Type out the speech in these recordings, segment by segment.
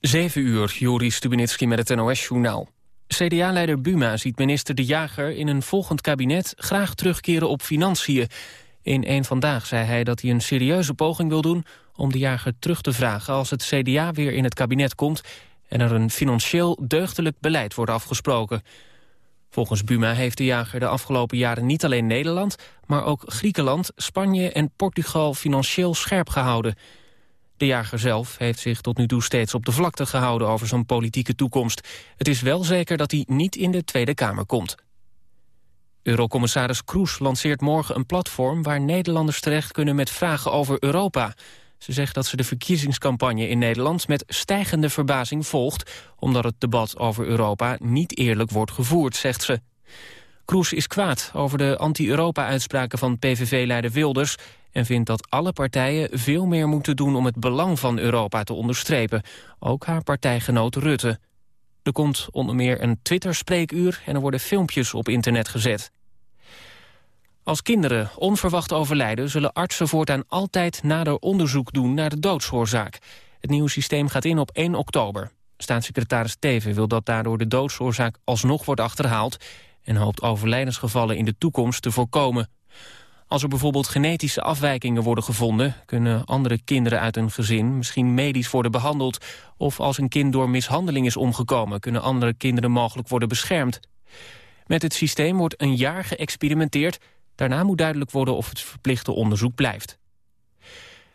7 uur, Joris Stubenitski met het NOS-journaal. CDA-leider Buma ziet minister De Jager in een volgend kabinet... graag terugkeren op financiën. In een Vandaag zei hij dat hij een serieuze poging wil doen... om De Jager terug te vragen als het CDA weer in het kabinet komt... en er een financieel deugdelijk beleid wordt afgesproken. Volgens Buma heeft De Jager de afgelopen jaren niet alleen Nederland... maar ook Griekenland, Spanje en Portugal financieel scherp gehouden... De jager zelf heeft zich tot nu toe steeds op de vlakte gehouden over zijn politieke toekomst. Het is wel zeker dat hij niet in de Tweede Kamer komt. Eurocommissaris Kroes lanceert morgen een platform waar Nederlanders terecht kunnen met vragen over Europa. Ze zegt dat ze de verkiezingscampagne in Nederland met stijgende verbazing volgt, omdat het debat over Europa niet eerlijk wordt gevoerd, zegt ze. Kroes is kwaad over de anti-Europa-uitspraken van PVV-leider Wilders en vindt dat alle partijen veel meer moeten doen om het belang van Europa te onderstrepen. Ook haar partijgenoot Rutte. Er komt onder meer een Twitter-spreekuur en er worden filmpjes op internet gezet. Als kinderen onverwacht overlijden... zullen artsen voortaan altijd nader onderzoek doen naar de doodsoorzaak. Het nieuwe systeem gaat in op 1 oktober. Staatssecretaris Teven wil dat daardoor de doodsoorzaak alsnog wordt achterhaald... en hoopt overlijdensgevallen in de toekomst te voorkomen. Als er bijvoorbeeld genetische afwijkingen worden gevonden... kunnen andere kinderen uit een gezin misschien medisch worden behandeld... of als een kind door mishandeling is omgekomen... kunnen andere kinderen mogelijk worden beschermd. Met het systeem wordt een jaar geëxperimenteerd. Daarna moet duidelijk worden of het verplichte onderzoek blijft.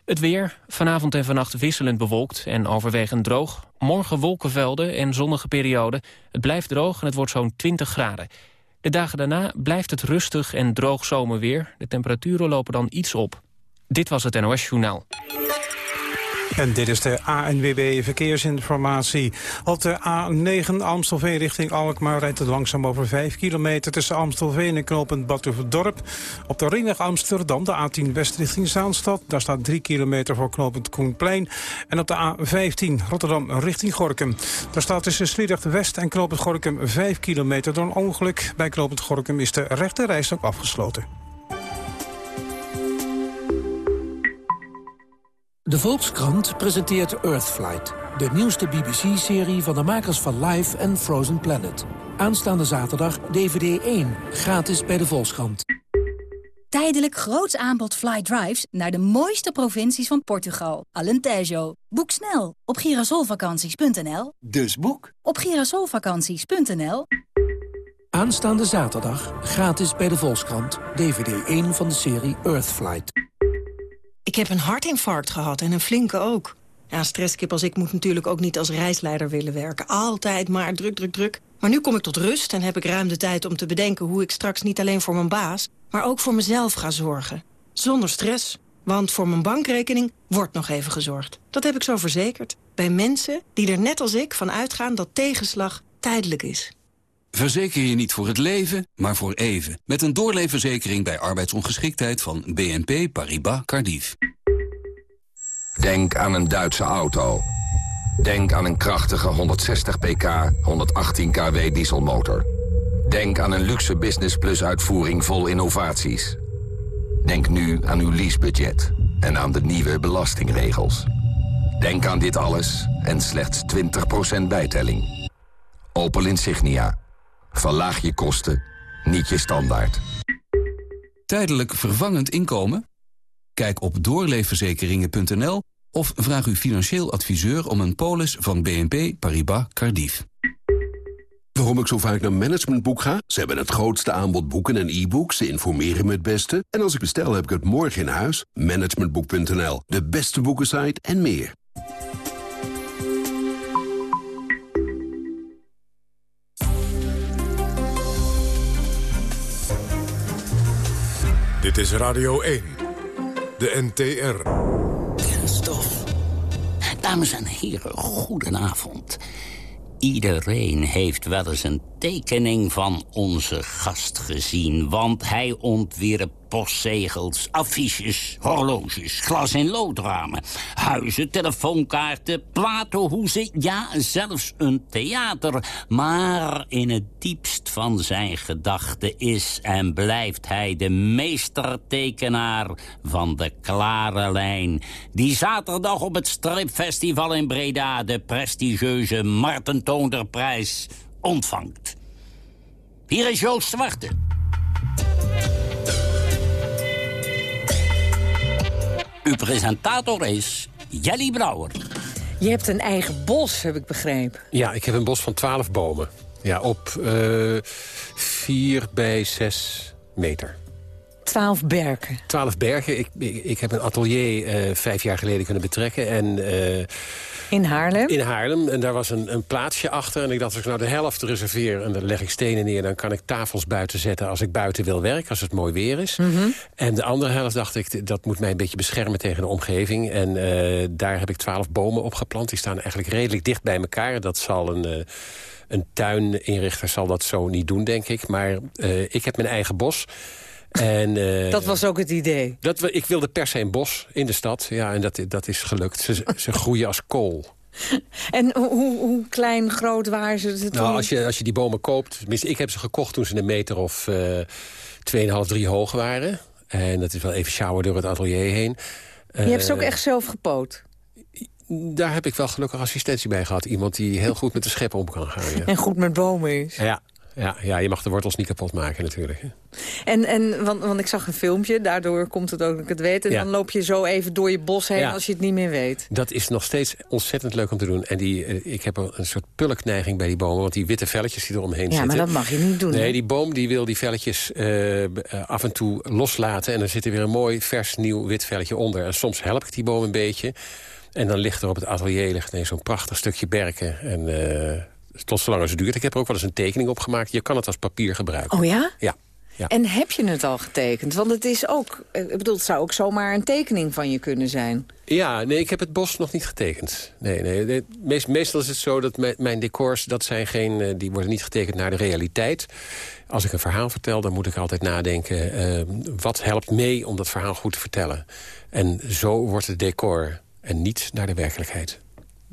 Het weer, vanavond en vannacht wisselend bewolkt en overwegend droog. Morgen wolkenvelden en zonnige perioden. Het blijft droog en het wordt zo'n 20 graden. De dagen daarna blijft het rustig en droog zomerweer. De temperaturen lopen dan iets op. Dit was het NOS Journaal. En dit is de ANWB Verkeersinformatie. Op de A9 Amstelveen richting Alkmaar rijdt het langzaam over 5 kilometer... tussen Amstelveen en knooppunt Batuverdorp. Op de ringweg Amsterdam, de A10 West richting Zaanstad... daar staat 3 kilometer voor knooppunt Koenplein. En op de A15 Rotterdam richting Gorkum. Daar staat tussen Sliedrecht West en knooppunt Gorkum 5 kilometer... door een ongeluk. Bij knooppunt Gorkum is de rechte rijstok afgesloten. De Volkskrant presenteert Earthflight, de nieuwste BBC-serie van de makers van Life en Frozen Planet. Aanstaande zaterdag DVD 1, gratis bij de Volkskrant. Tijdelijk groots aanbod fly drives naar de mooiste provincies van Portugal. Alentejo. Boek snel op girasolvakanties.nl. Dus boek op girasolvakanties.nl. Aanstaande zaterdag gratis bij de Volkskrant. DVD 1 van de serie Earthflight. Ik heb een hartinfarct gehad en een flinke ook. Ja, stresskip als ik moet natuurlijk ook niet als reisleider willen werken. Altijd maar druk, druk, druk. Maar nu kom ik tot rust en heb ik ruim de tijd om te bedenken... hoe ik straks niet alleen voor mijn baas, maar ook voor mezelf ga zorgen. Zonder stress. Want voor mijn bankrekening wordt nog even gezorgd. Dat heb ik zo verzekerd. Bij mensen die er net als ik van uitgaan dat tegenslag tijdelijk is. Verzeker je niet voor het leven, maar voor even. Met een doorleefverzekering bij arbeidsongeschiktheid van BNP Paribas Cardiff. Denk aan een Duitse auto. Denk aan een krachtige 160 pk, 118 kW dieselmotor. Denk aan een luxe Business Plus uitvoering vol innovaties. Denk nu aan uw leasebudget en aan de nieuwe belastingregels. Denk aan dit alles en slechts 20% bijtelling. Opel Insignia. Verlaag je kosten, niet je standaard. Tijdelijk vervangend inkomen? Kijk op doorleefverzekeringen.nl of vraag uw financieel adviseur om een polis van BNP Paribas Cardiff. Waarom ik zo vaak naar Managementboek ga? Ze hebben het grootste aanbod boeken en e-books. Ze informeren me het beste. En als ik bestel, heb ik het morgen in huis. Managementboek.nl, de beste boekensite en meer. Dit is Radio 1, de NTR. Kenstof. Dames en heren, goedenavond. Iedereen heeft wel eens een tekening van onze gast gezien... want hij ontwierp postzegels, affiches, horloges, glas- en loodramen... huizen, telefoonkaarten, platenhoezen, ja, zelfs een theater. Maar in het diepst van zijn gedachten is en blijft hij de meestertekenaar van de klare lijn... die zaterdag op het stripfestival in Breda de prestigieuze Marten Toonderprijs ontvangt. Hier is Joost Zwarte. Uw presentator is Jelly Brouwer. Je hebt een eigen bos, heb ik begrepen. Ja, ik heb een bos van 12 bomen. Ja, op uh, 4 bij 6 meter. Twaalf bergen. Twaalf bergen. Ik, ik, ik, heb een atelier uh, vijf jaar geleden kunnen betrekken. En, uh, in Haarlem? In Haarlem. En daar was een, een plaatsje achter. En ik dacht, als ik nou de helft reserveer en dan leg ik stenen neer... dan kan ik tafels buiten zetten als ik buiten wil werken, als het mooi weer is. Mm -hmm. En de andere helft dacht ik, dat moet mij een beetje beschermen tegen de omgeving. En uh, daar heb ik twaalf bomen opgeplant. Die staan eigenlijk redelijk dicht bij elkaar. Dat zal een... een tuininrichter zal dat zo niet doen, denk ik. Maar ik heb mijn eigen bos... En, uh, dat was ook het idee? Dat we, ik wilde per se een bos in de stad. Ja, en dat, dat is gelukt. Ze, ze groeien als kool. En hoe, hoe klein, groot waren ze? Toen? Nou, als je, als je die bomen koopt... Tenminste, ik heb ze gekocht toen ze een meter of uh, 2,5, 3 hoog waren. En dat is wel even sjouwen door het atelier heen. Je hebt ze ook echt zelf gepoot? Daar heb ik wel gelukkig assistentie bij gehad. Iemand die heel goed met de schep om kan gaan. Ja. En goed met bomen is. Ja, ja, ja, je mag de wortels niet kapot maken natuurlijk. Hè. En, en want, want ik zag een filmpje, daardoor komt het ook dat ik het weet. En ja. dan loop je zo even door je bos heen ja. als je het niet meer weet. Dat is nog steeds ontzettend leuk om te doen. En die, ik heb een soort pulkneiging bij die bomen. Want die witte velletjes die eromheen ja, zitten... Ja, maar dat mag je niet doen. Nee, die boom die wil die velletjes uh, af en toe loslaten. En dan zit er weer een mooi, vers, nieuw wit velletje onder. En soms help ik die boom een beetje. En dan ligt er op het atelier ligt zo'n prachtig stukje berken. En... Uh, tot zolang als het duurt. Ik heb er ook wel eens een tekening op gemaakt. Je kan het als papier gebruiken. Oh ja? Ja. ja. En heb je het al getekend? Want het is ook, ik bedoel, het zou ook zomaar een tekening van je kunnen zijn. Ja, nee, ik heb het bos nog niet getekend. Nee, nee, meest, meestal is het zo dat mijn, mijn decors, dat zijn geen, die worden niet getekend naar de realiteit. Als ik een verhaal vertel, dan moet ik altijd nadenken... Uh, wat helpt mee om dat verhaal goed te vertellen? En zo wordt het decor en niet naar de werkelijkheid.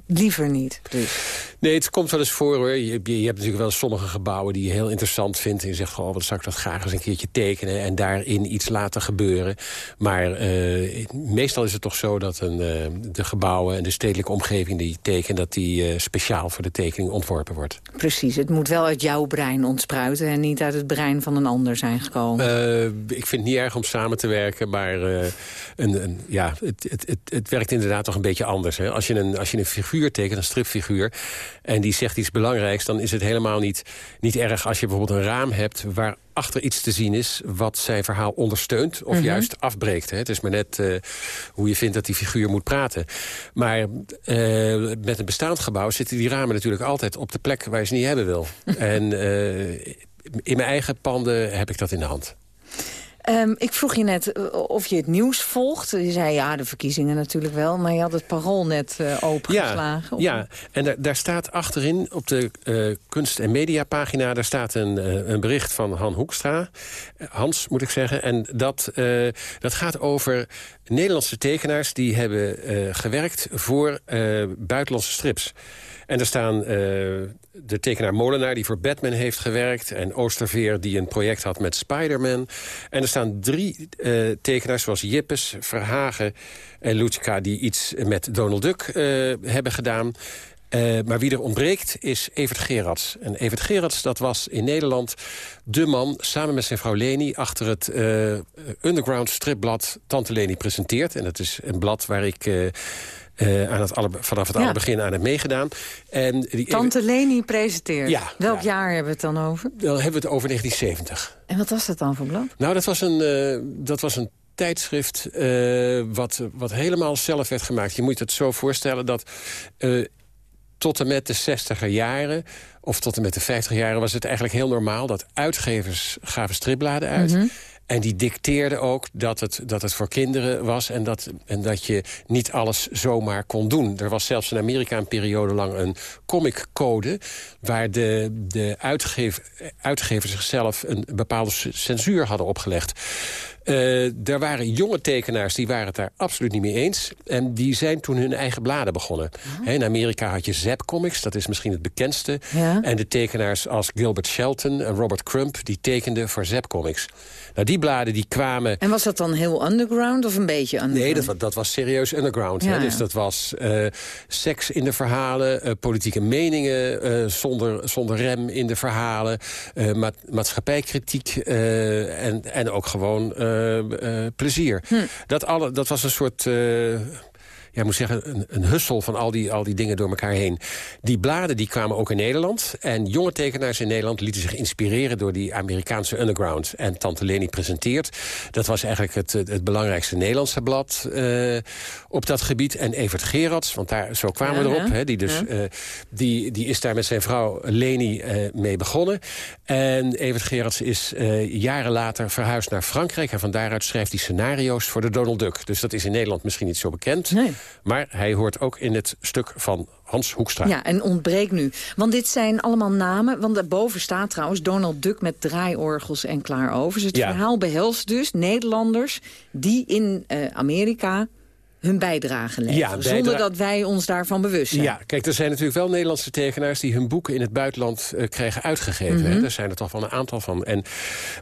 Liever niet, dus. Nee, het komt wel eens voor hoor. Je, je, hebt natuurlijk wel sommige gebouwen die je heel interessant vindt. En je zegt, oh, wat zou ik dat graag eens een keertje tekenen... en daarin iets laten gebeuren. Maar uh, meestal is het toch zo dat een, uh, de gebouwen... en de stedelijke omgeving die je tekent... dat die uh, speciaal voor de tekening ontworpen wordt. Precies, het moet wel uit jouw brein ontspruiten... en niet uit het brein van een ander zijn gekomen. ik vind het niet erg om samen te werken, maar een, een, ja, het, het, het, het, werkt inderdaad toch een beetje anders. Hè? Als je een, als je een figuur tekent, een stripfiguur... en die zegt iets belangrijks, dan is het helemaal niet, niet erg... als je bijvoorbeeld een raam hebt waar achter iets te zien is... wat zijn verhaal ondersteunt of mm -hmm. juist afbreekt. Hè? Het is maar net uh, hoe je vindt dat die figuur moet praten. Maar uh, met een bestaand gebouw zitten die ramen natuurlijk altijd... op de plek waar je ze niet hebben wil. en uh, in mijn eigen panden heb ik dat in de hand. Um, ik vroeg je net uh, of je het nieuws volgt. Je zei ja, de verkiezingen natuurlijk wel. Maar je had het parool net uh, opengeslagen. Ja, ja. en daar, daar, staat achterin op de uh, kunst- en mediapagina... daar staat een, een bericht van Han Hoekstra. Hans, moet ik zeggen. En dat, dat gaat over Nederlandse tekenaars... die hebben gewerkt voor buitenlandse strips. En er staan uh, de tekenaar Molenaar die voor Batman heeft gewerkt... en Oosterveer die een project had met Spider-Man. En er staan drie uh, tekenaars zoals Jippes, Verhagen en Lutzka... die iets met Donald Duck uh, hebben gedaan... Maar wie er ontbreekt is Evert Gerards. En Evert Gerards, dat was in Nederland de man... samen met zijn vrouw Leni achter het underground stripblad Tante Leni presenteert. En dat is een blad waar ik... aan het alle, vanaf het ja. allerbegin aan heb meegedaan. En die Tante Leni presenteert. Ja, Welk ja. jaar hebben we het dan over? Dan hebben we het over 1970. En wat was dat dan voor blad? Nou, dat was een, uh, dat was een tijdschrift uh, wat, wat helemaal zelf werd gemaakt. Je moet het zo voorstellen dat tot en met de 60er jaren... of tot en met de 50 jaren was het eigenlijk heel normaal... dat uitgevers gaven stripbladen uit... Mm -hmm. En die dicteerde ook dat het, dat het voor kinderen was... En dat, en dat je niet alles zomaar kon doen. Er was zelfs in Amerika een periode lang een comiccode... waar de, de uitgever, uitgevers zichzelf een bepaalde censuur hadden opgelegd. Uh, er waren jonge tekenaars die waren het daar absoluut niet mee eens. En die zijn toen hun eigen bladen begonnen. Oh. in Amerika had je Zap Comics, dat is misschien het bekendste. Ja. En de tekenaars als Gilbert Shelton en Robert Crump... die tekenden voor Zap Comics. Nou, die bladen die kwamen... En was dat dan heel underground of een beetje underground? Nee, dat, dat was serieus underground. hè? Dus dat was uh, seks in de verhalen, uh, politieke meningen zonder, zonder rem in de verhalen... ma maatschappijkritiek en, en ook gewoon plezier. Hm. Dat, alle, dat was een soort ja, moet zeggen, een, een hussel van al die, al die dingen door elkaar heen. Die bladen die kwamen ook in Nederland. En jonge tekenaars in Nederland lieten zich inspireren... door die Amerikaanse underground. En Tante Leni presenteert. Dat was eigenlijk het, het belangrijkste Nederlandse blad uh, op dat gebied. En Evert Gerards, want daar, zo kwamen we erop. Hè, die, dus, uh, die, die is daar met zijn vrouw Leni uh, mee begonnen. En Evert Gerards is jaren later verhuisd naar Frankrijk. En van daaruit schrijft hij scenario's voor de Donald Duck. Dus dat is in Nederland misschien niet zo bekend. Nee. Maar hij hoort ook in het stuk van Hans Hoekstra. Ja, en ontbreekt nu. Want dit zijn allemaal namen. Want daarboven staat trouwens Donald Duck met draaiorgels en klaarovers. Het verhaal behelst dus Nederlanders die in uh, Amerika hun bijdrage leveren. zonder dat wij ons daarvan bewust zijn. Ja, kijk, er zijn natuurlijk wel Nederlandse tekenaars... die hun boeken in het buitenland uh, krijgen uitgegeven. Mm Daar zijn er toch wel een aantal van. En,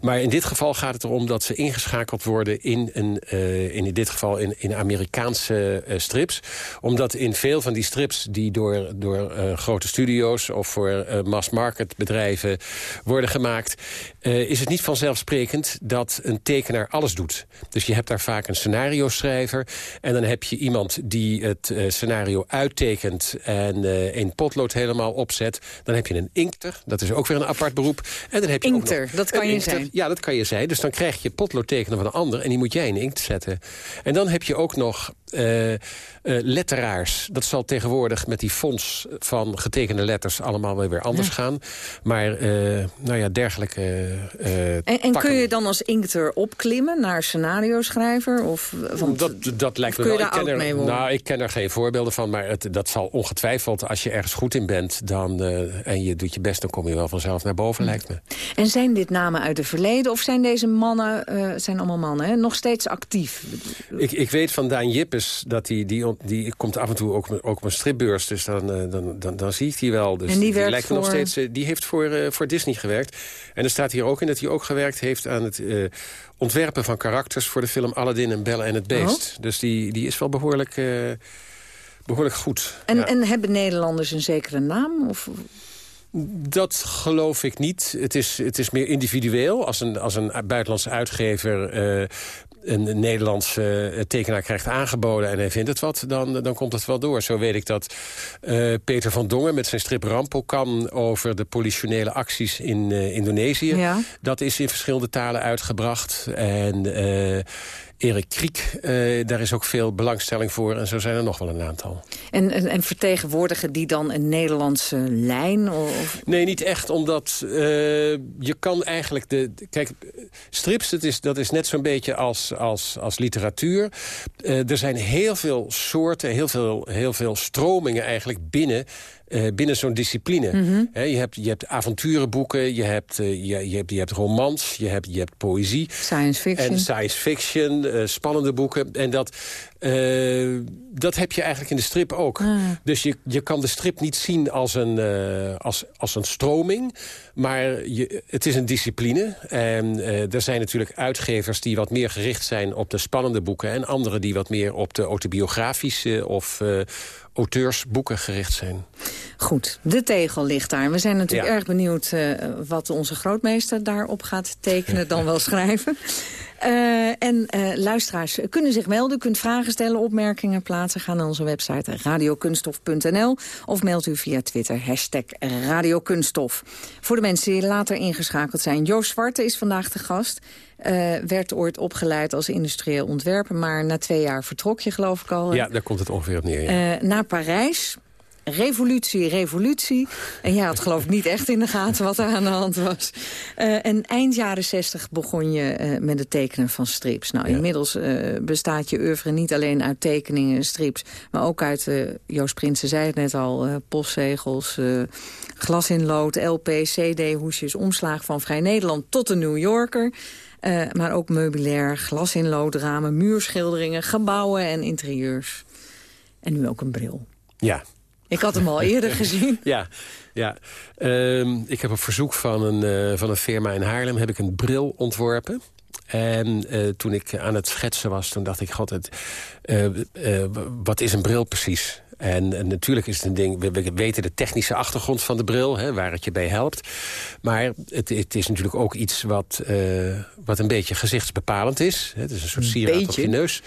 maar in dit geval gaat het erom dat ze ingeschakeld worden... in, een, uh, in dit geval in, in Amerikaanse uh, strips. Omdat in veel van die strips die door, door grote studio's... of voor mass-market bedrijven worden gemaakt... is het niet vanzelfsprekend dat een tekenaar alles doet. Dus je hebt daar vaak een scenario-schrijver... en dan heb je iemand die het uh, scenario uittekent... en een potlood helemaal opzet. Dan heb je een inkter, dat is ook weer een apart beroep. En dan heb je inkter, dat kan je inkter. zijn. Ja, dat kan je zijn. Dus dan krijg je potlood tekenen van een ander... en die moet jij in inkt zetten. En dan heb je ook nog uh, letteraars. Dat zal tegenwoordig met die fonds van getekende letters... allemaal weer, weer anders gaan. Maar nou ja, dergelijke... en, en kun je dan als inkter opklimmen naar scenario-schrijver? Of, want dat, dat lijkt me ik ken er, Nou, ik ken er geen voorbeelden van, maar het, dat zal ongetwijfeld... als je ergens goed in bent dan, en je doet je best... dan kom je wel vanzelf naar boven, lijkt me. En zijn dit namen uit het verleden of zijn deze mannen... Uh, zijn allemaal mannen, hè, nog steeds actief? Ik, ik weet van Daan Jippes dat hij... Die, die, die komt af en toe ook, ook op een stripbeurs, dus dan, uh, dan, dan, dan zie ik die wel. Dus en die, die lijkt voor... nog steeds... die heeft voor, voor Disney gewerkt. En er staat hier ook in dat hij ook gewerkt heeft aan het ontwerpen van karakters voor de film Aladdin en Belle en het Beest. Oh. Dus die, die is wel behoorlijk, uh, behoorlijk goed. En, ja. en hebben Nederlanders een zekere naam? Of... Dat geloof ik niet. Het is, het is meer individueel. Als een, als een buitenlandse uitgever uh, een Nederlandse uh, tekenaar krijgt aangeboden... en hij vindt het wat, dan, dan komt het wel door. Zo weet ik dat uh, Peter van Dongen met zijn strip Rampo kan... over de politionele acties in uh, Indonesië. Ja. Dat is in verschillende talen uitgebracht. En Erik Kriek, uh, daar is ook veel belangstelling voor. En zo zijn er nog wel een aantal. En, en, en vertegenwoordigen die dan een Nederlandse lijn? Of? Nee, niet echt, omdat uh, je kan eigenlijk... De, kijk, strips, dat is, dat is net zo'n beetje als, als, als literatuur. Uh, er zijn heel veel soorten, heel veel, heel veel stromingen eigenlijk binnen uh, binnen zo'n discipline. Mm -hmm. He, je, hebt, je hebt avonturenboeken, je hebt, uh, je, je, hebt, je hebt romans, je hebt, je hebt poëzie. Science fiction. En science fiction, uh, spannende boeken. En dat, dat heb je eigenlijk in de strip ook. Ah. Dus je, je kan de strip niet zien als een, als, als een stroming. Maar je, het is een discipline. En er zijn natuurlijk uitgevers die wat meer gericht zijn op de spannende boeken... en anderen die wat meer op de autobiografische of auteursboeken gericht zijn. Goed, de tegel ligt daar. We zijn natuurlijk ja. erg benieuwd uh, wat onze grootmeester daarop gaat tekenen, dan wel schrijven. Uh, en uh, luisteraars kunnen zich melden, kunt vragen stellen, opmerkingen plaatsen. Ga naar onze website radiokunstof.nl of mailt u via Twitter hashtag radiokunststof. Voor de mensen die later ingeschakeld zijn, Joost Zwarte is vandaag de gast. Uh, werd ooit opgeleid als industrieel ontwerper, maar na twee jaar vertrok je geloof ik al. Ja, daar komt het ongeveer op neer. Ja. naar Parijs revolutie, revolutie. En jij had geloof ik niet echt in de gaten wat er aan de hand was. Uh, en eind jaren zestig begon je met het tekenen van strips. Nou, inmiddels bestaat je oeuvre niet alleen uit tekeningen en strips... maar ook uit, Joost Prinsen zei het net al, postzegels... glas in lood, LP, CD-hoesjes, omslag van Vrij Nederland tot de New Yorker... Uh, maar ook meubilair, glas in loodramen, muurschilderingen, gebouwen en interieurs. En nu ook een bril. Ja. Ik had hem al eerder gezien. Ja, ja. Uh, ik heb op verzoek van een, uh, van een firma in Haarlem heb ik een bril ontworpen. En uh, toen ik aan het schetsen was, toen dacht ik... God, het, wat is een bril precies? En, en, natuurlijk is het een ding, we, weten de technische achtergrond van de bril, hè, waar het je bij helpt. Maar het, het is natuurlijk ook iets wat, uh, wat een beetje gezichtsbepalend is. Het is een soort sieraad op je neus.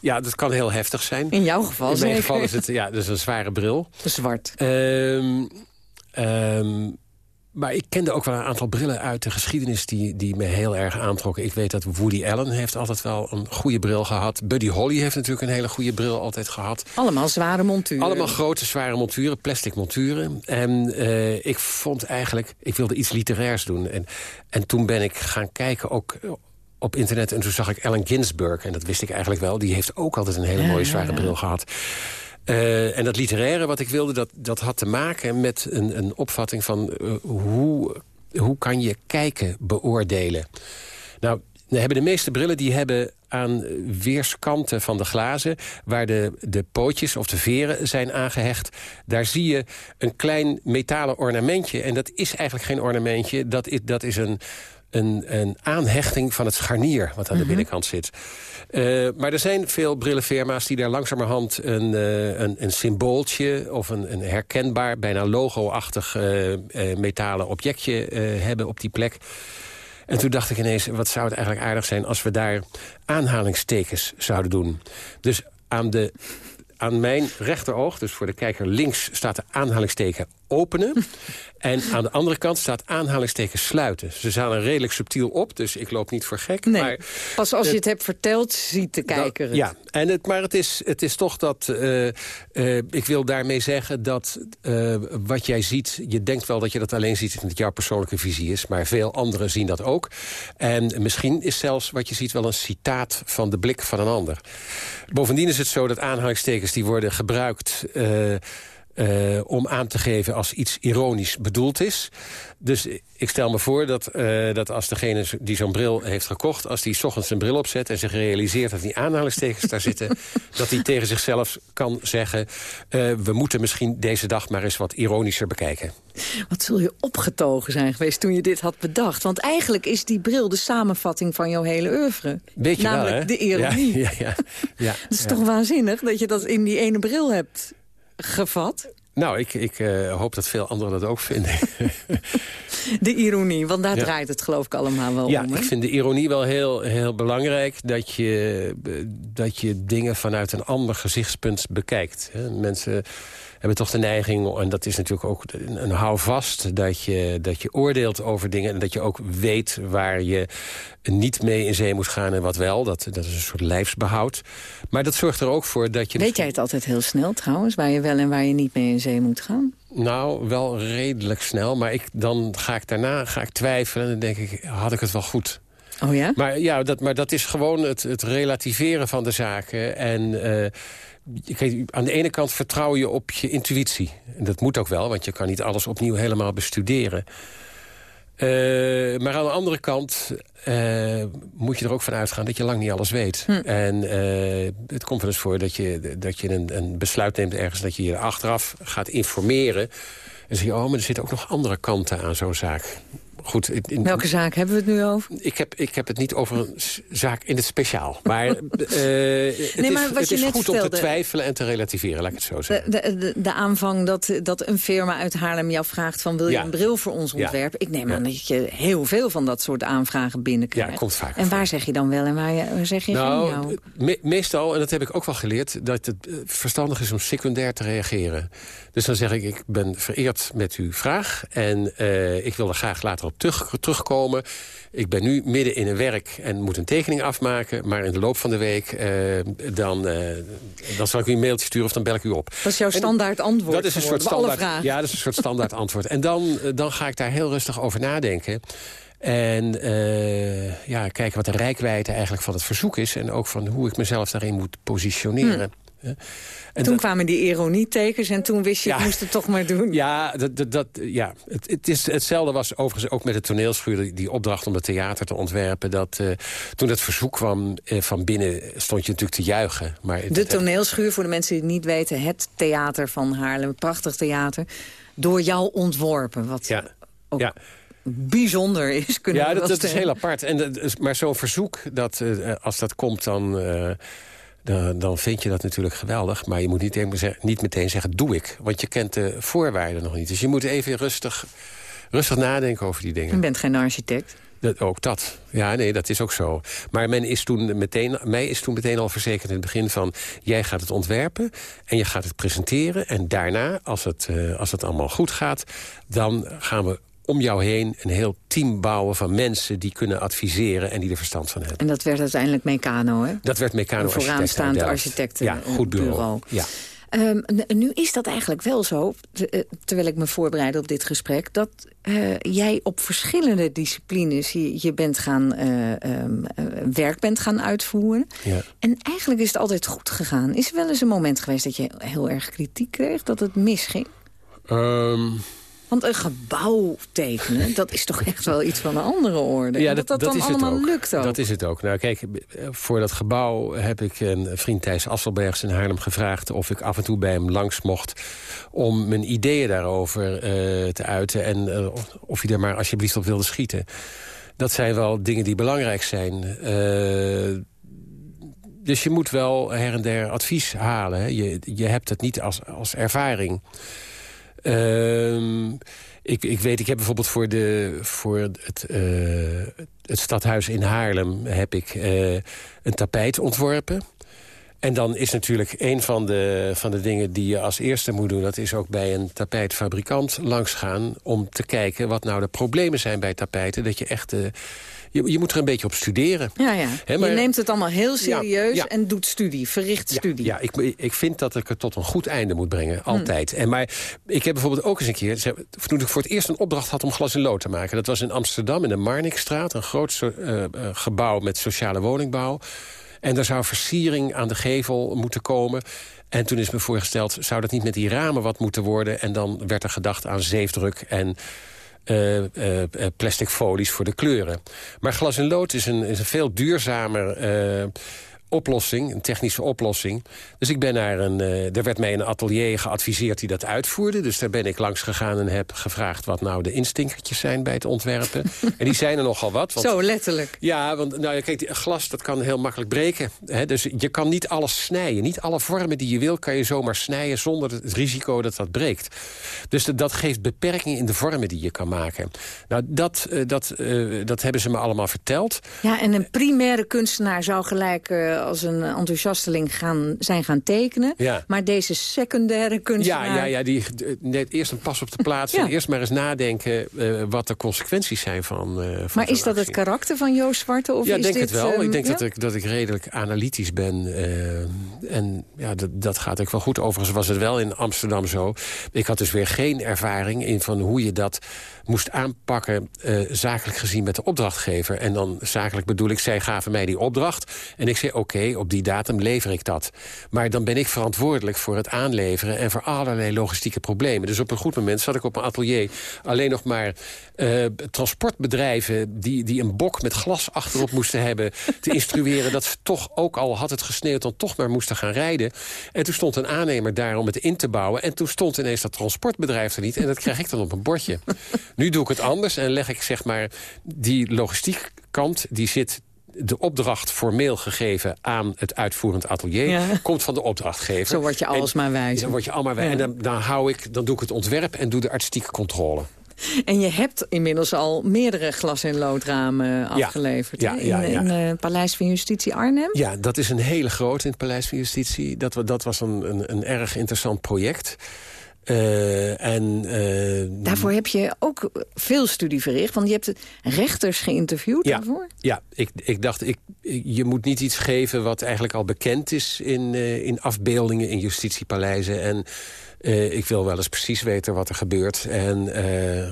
Ja, dat kan heel heftig zijn. In jouw geval In mijn geval is het ja, dus een zware bril. Zwart. Um, um, maar ik kende ook wel een aantal brillen uit de geschiedenis die, die me heel erg aantrokken. Ik weet dat Woody Allen heeft altijd wel een goede bril gehad. Buddy Holly heeft natuurlijk een hele goede bril altijd gehad. Allemaal zware monturen. Allemaal grote, zware monturen, plastic monturen. En uh, ik vond eigenlijk, ik wilde iets literairs doen. En, en toen ben ik gaan kijken ook op internet. En toen zag ik Allen Ginsberg. En dat wist ik eigenlijk wel. Die heeft ook altijd een hele mooie zware bril gehad. Uh, en dat literaire wat ik wilde, dat, dat had te maken met een, een opvatting van... Uh, hoe, hoe kan je kijken beoordelen? Nou, hebben de meeste brillen die hebben aan weerskanten van de glazen... waar de, de pootjes of de veren zijn aangehecht... daar zie je een klein metalen ornamentje. En dat is eigenlijk geen ornamentje, dat is, dat is een, een, een aanhechting van het scharnier... wat aan de mhm. binnenkant zit. Uh, maar er zijn veel brillenfirma's die daar langzamerhand een, uh, een, een symbooltje... of een, een herkenbaar, bijna logo-achtig uh, metalen objectje hebben op die plek. En toen dacht ik ineens, wat zou het eigenlijk aardig zijn... als we daar aanhalingstekens zouden doen. Dus aan, de, aan mijn rechteroog, dus voor de kijker links... staat de aanhalingsteken openen. En aan de andere kant staat aanhalingsteken sluiten. Ze er redelijk subtiel op, dus ik loop niet voor gek. Nee, maar, pas als je het hebt verteld, ziet de kijker het. Ja, en het, maar het is, het is toch dat... Uh, uh, ik wil daarmee zeggen dat uh, wat jij ziet... je denkt wel dat je dat alleen ziet en dat jouw persoonlijke visie is... maar veel anderen zien dat ook. En misschien is zelfs wat je ziet wel een citaat van de blik van een ander. Bovendien is het zo dat aanhalingstekens die worden gebruikt... Uh, om aan te geven als iets ironisch bedoeld is. Dus ik stel me voor dat, uh, dat als degene die zo'n bril heeft gekocht... als die s ochtends zijn bril opzet en zich realiseert dat die aanhalingstekens daar zitten... dat hij tegen zichzelf kan zeggen... Uh, we moeten misschien deze dag maar eens wat ironischer bekijken. Wat zul je opgetogen zijn geweest toen je dit had bedacht? Want eigenlijk is die bril de samenvatting van jouw hele oeuvre. Beetje Namelijk wel, hè? de ironie. Ja, ja, ja, ja, dat is toch waanzinnig dat je dat in die ene bril hebt gevat? Nou, ik, ik uh, hoop dat veel anderen dat ook vinden. de ironie, want daar ja. draait het geloof ik allemaal wel ja, om. Ja, ik vind de ironie wel heel, heel belangrijk... Dat je, dat je dingen vanuit een ander gezichtspunt bekijkt. Mensen hebben toch de neiging, en dat is natuurlijk ook een houvast... Dat je, dat je oordeelt over dingen en dat je ook weet waar je niet mee in zee moet gaan en wat wel. Dat, dat is een soort lijfsbehoud. Maar dat zorgt er ook voor dat je... Weet jij het altijd heel snel trouwens, waar je wel en waar je niet mee in zee moet gaan? Nou, wel redelijk snel, maar ik, dan ga ik daarna ga ik twijfelen... en dan denk ik, had ik het wel goed? Oh ja? Maar, ja, dat, maar dat is gewoon het, het relativeren van de zaken. En uh, kijk, aan de ene kant vertrouw je op je intuïtie. En dat moet ook wel, want je kan niet alles opnieuw helemaal bestuderen. Uh, maar aan de andere kant uh, moet je er ook van uitgaan dat je lang niet alles weet. Hm. En uh, het komt wel eens voor dat je, dat je een, een besluit neemt ergens... dat je je achteraf gaat informeren. En zie je, oh, maar er zitten ook nog andere kanten aan zo'n zaak goed, in, Welke zaak hebben we het nu over? Ik heb, ik heb het niet over een zaak in het speciaal. Maar, uh, het maar is, het is goed om te twijfelen en te relativeren, laat ik het zo zeggen. De, de, de aanvang dat, dat een firma uit Haarlem jou vraagt... van wil je ja. een bril voor ons ontwerpen? Ja. Ik neem aan dat je heel veel van dat soort aanvragen binnenkrijgt. Ja, komt vaak. En waar zeg je dan wel en waar, zeg je nou, geen? Me, meestal, en dat heb ik ook wel geleerd... dat het verstandig is om secundair te reageren. Dus dan zeg ik, ik ben vereerd met uw vraag... en uh, ik wil er graag later op terug, terugkomen. Ik ben nu midden in een werk en moet een tekening afmaken. Maar in de loop van de week, eh, dan, eh, dan zal ik u een mailtje sturen of dan bel ik u op. Dat is jouw standaard antwoord Dat is een soort standaard, Ja, dat is een soort standaard antwoord. En dan, dan ga ik daar heel rustig over nadenken. En uh, ja, kijken wat de rijkwijde eigenlijk van het verzoek is. En ook van hoe ik mezelf daarin moet positioneren. Hmm. En toen kwamen die ironietekens en toen wist je, ja, ik moest het toch maar doen. Ja, dat, dat, ja het, het is, hetzelfde was overigens ook met het toneelschuur... die opdracht om het theater te ontwerpen. Dat, uh, toen het verzoek kwam uh, van binnen stond je natuurlijk te juichen. Maar de toneelschuur, voor de mensen die het niet weten... het theater van Haarlem, prachtig theater... door jou ontworpen. Wat ja, ja bijzonder is. Kunnen ja, dat, dat is heel apart. En dat, maar zo'n verzoek, dat, uh, als dat komt, dan, uh, dan, dan, vind je dat natuurlijk geweldig. Maar je moet niet, niet meteen zeggen, doe ik. Want je kent de voorwaarden nog niet. Dus je moet even rustig, rustig nadenken over die dingen. Je bent geen architect. Dat, ook dat. Ja, nee, dat is ook zo. Maar men is toen meteen, mij is toen meteen al verzekerd in het begin van... jij gaat het ontwerpen en je gaat het presenteren. En daarna, als het, uh, als het allemaal goed gaat... dan gaan we om jou heen een heel team bouwen van mensen... die kunnen adviseren en die er verstand van hebben. En dat werd uiteindelijk Meccano, hè? Dat werd Meccano Een vooraanstaand architectenbureau. Ja, goed bureau. Ja. Um, nu is dat eigenlijk wel zo, terwijl ik me voorbereid op dit gesprek... dat uh, jij op verschillende disciplines je, je bent gaan, uh, um, uh, werk bent gaan uitvoeren. Ja. En eigenlijk is het altijd goed gegaan. Is er wel eens een moment geweest dat je heel erg kritiek kreeg, dat het misging? Um... Want een gebouw tekenen, dat is toch echt wel iets van een andere orde. Ja, dat, dat, dat dan allemaal lukt ook. Dat is het ook. Nou kijk, voor dat gebouw heb ik een vriend Thijs Asselbergs in Haarlem gevraagd... of ik af en toe bij hem langs mocht om mijn ideeën daarover uh, te uiten... en uh, of hij er maar alsjeblieft op wilde schieten. Dat zijn wel dingen die belangrijk zijn... Uh, dus je moet wel her en der advies halen. Je, je hebt het niet als, als ervaring. Uh, ik, ik weet, ik heb bijvoorbeeld voor, de, voor het, uh, het stadhuis in Haarlem... heb ik uh, een tapijt ontworpen. En dan is natuurlijk een van de, van de dingen die je als eerste moet doen... dat is ook bij een tapijtfabrikant langsgaan... om te kijken wat nou de problemen zijn bij tapijten. Dat je echt... Je, je moet er een beetje op studeren. Ja, ja. He, maar, je neemt het allemaal heel serieus ja, en doet studie, verricht studie. Ja, ik, ik vind dat ik het tot een goed einde moet brengen, hm. altijd. Hmm. En maar ik heb bijvoorbeeld ook eens een keer... toen ik voor het eerst een opdracht had om glas en lood te maken... dat was in Amsterdam, in de Marnixstraat... een groot uh, uh, gebouw met sociale woningbouw... En er zou versiering aan de gevel moeten komen. En toen is me voorgesteld, zou dat niet met die ramen wat moeten worden? En dan werd er gedacht aan zeefdruk en... Uh, uh, plastic folies voor de kleuren. Maar glas en lood is een, is een veel duurzamer uh, oplossing, een technische oplossing. Dus ik ben naar een, uh, er werd mij een atelier geadviseerd die dat uitvoerde. Dus daar ben ik langs gegaan en heb gevraagd wat nou de instinkertjes zijn bij het ontwerpen. en die zijn er nogal wat. Want, Zo, letterlijk. Ja, want nou, kijk, glas dat kan heel makkelijk breken. Hè? Dus je kan niet alles snijden. Niet alle vormen die je wil kan je zomaar snijden zonder het risico dat dat breekt. Dus dat geeft beperkingen in de vormen die je kan maken. Nou, dat, uh, dat, uh, dat hebben ze me allemaal verteld. Ja, en een primaire kunstenaar zou gelijk als een enthousiasteling gaan, zijn gaan tekenen. Ja. Maar deze secundaire kunstenaar... Ja, ja, ja die, net eerst een pas op de plaats ja. en eerst maar eens nadenken... Uh, wat de consequenties zijn van, uh, van Maar is dat het karakter van Joost Zwarte? Of ja, ik denk dit, het wel. Um, ik denk ja? dat, ik, dat ik redelijk analytisch ben. Uh, en ja, dat, dat gaat ook wel goed. Overigens was het wel in Amsterdam zo. Ik had dus weer geen ervaring in van hoe je dat moest aanpakken... zakelijk gezien met de opdrachtgever. En dan zakelijk bedoel ik, zij gaven mij die opdracht. En ik zei, oké, op die datum lever ik dat. Maar dan ben ik verantwoordelijk voor het aanleveren... en voor allerlei logistieke problemen. Dus op een goed moment zat ik op mijn atelier... alleen nog maar uh, transportbedrijven die, die een bok met glas achterop moesten hebben... te instrueren dat ze toch, ook al had het gesneeuwd... dan toch maar moesten gaan rijden. En toen stond een aannemer daar om het in te bouwen... en toen stond ineens dat transportbedrijf er niet... en dat krijg ik dan op een bordje. Nu doe ik het anders en leg ik zeg maar... die logistiek kant, die zit de opdracht formeel gegeven aan het uitvoerend atelier... Ja. komt van de opdrachtgever. Zo word je alsmaar wijs. Dan word je allemaal wijs. Ja. En dan, dan, hou ik, dan doe ik het ontwerp en doe de artistieke controle. En je hebt inmiddels al meerdere glas- en loodramen afgeleverd. Ja, ja, in, ja, in uh, Paleis van Justitie Arnhem? Ja, dat is een hele grote in het Paleis van Justitie. Dat, dat was een, een, een erg interessant project. En, daarvoor heb je ook veel studie verricht, want je hebt rechters geïnterviewd ja, daarvoor? Ja, ik, ik dacht, ik, je moet niet iets geven wat eigenlijk al bekend is in, in afbeeldingen in justitiepaleizen. En ik wil wel eens precies weten wat er gebeurt. En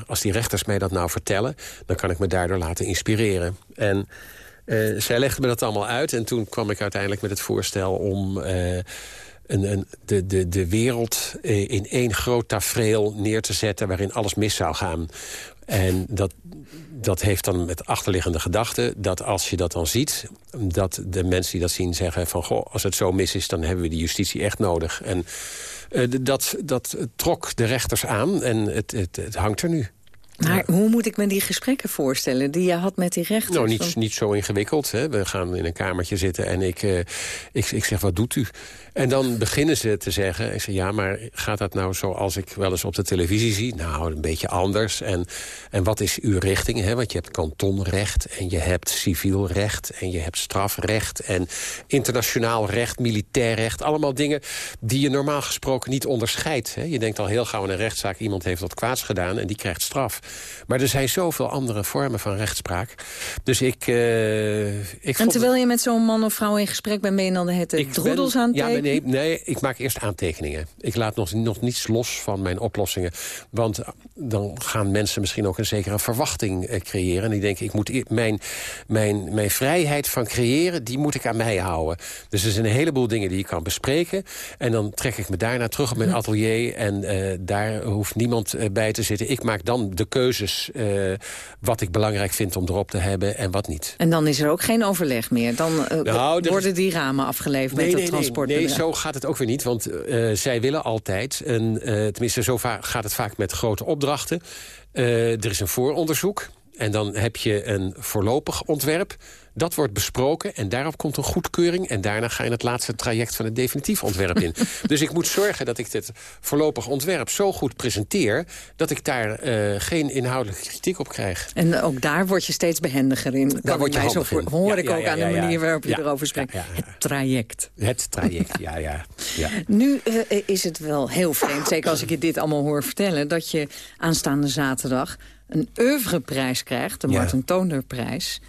als die rechters mij dat nou vertellen, dan kan ik me daardoor laten inspireren. En zij legde me dat allemaal uit en toen kwam ik uiteindelijk met het voorstel om de, de, de wereld eh, in één groot tafereel neer te zetten... waarin alles mis zou gaan. En dat, dat heeft dan met achterliggende gedachte... dat als je dat dan ziet, dat de mensen die dat zien zeggen... van goh, als het zo mis is, dan hebben we die justitie echt nodig. En uh, dat, dat trok de rechters aan en het, het, het hangt er nu. Maar hoe moet ik me die gesprekken voorstellen die je had met die rechters? Nou, niet, niet zo ingewikkeld. Hè. We gaan in een kamertje zitten en ik, uh, ik, ik zeg, wat doet u? En dan beginnen ze te zeggen, ik zeg, ja, maar gaat dat nou zoals ik wel eens op de televisie zie? Nou, een beetje anders. En, en wat is uw richting? Hè? Want je hebt kantonrecht en je hebt civiel recht... en je hebt strafrecht en internationaal recht, militair recht. Allemaal dingen die je normaal gesproken niet onderscheidt. Hè? Je denkt al heel gauw in een rechtszaak, iemand heeft wat kwaads gedaan... en die krijgt straf. Maar er zijn zoveel andere vormen van rechtspraak. Dus ik... Uh, ik en terwijl je met zo'n man of vrouw in gesprek bent... ben je dan het droedels aan ja, nee, nee, ik maak eerst aantekeningen. Ik laat nog, nog niets los van mijn oplossingen. Want dan gaan mensen misschien ook een zekere verwachting eh, creëren. En ik denk, ik moet mijn, mijn, mijn vrijheid van creëren, die moet ik aan mij houden. Dus er zijn een heleboel dingen die ik kan bespreken. En dan trek ik me daarna terug op mijn atelier. En uh, daar hoeft niemand bij te zitten. Ik maak dan de keuzes uh, wat ik belangrijk vind om erop te hebben en wat niet. En dan is er ook geen overleg meer? Dan nou, worden die ramen afgeleverd nee, met het transport? Nee, nee, zo gaat het ook weer niet. Want uh, zij willen altijd, en, tenminste zo gaat het vaak met grote opdrachten... Er is een vooronderzoek en dan heb je een voorlopig ontwerp... Dat wordt besproken en daarop komt een goedkeuring... en daarna ga je in het laatste traject van het definitief ontwerp in. dus ik moet zorgen dat ik dit voorlopig ontwerp zo goed presenteer... dat ik daar uh, geen inhoudelijke kritiek op krijg. En ook daar word je steeds behendiger in. Daar word je mij zo hoor ik ook aan de manier waarop je erover spreekt. Het traject. Het traject, ja, ja. ja. Nu uh, is het wel heel vreemd, zeker als ik je dit allemaal hoor vertellen... dat je aanstaande zaterdag een oeuvreprijs krijgt, de Martin Tonerprijs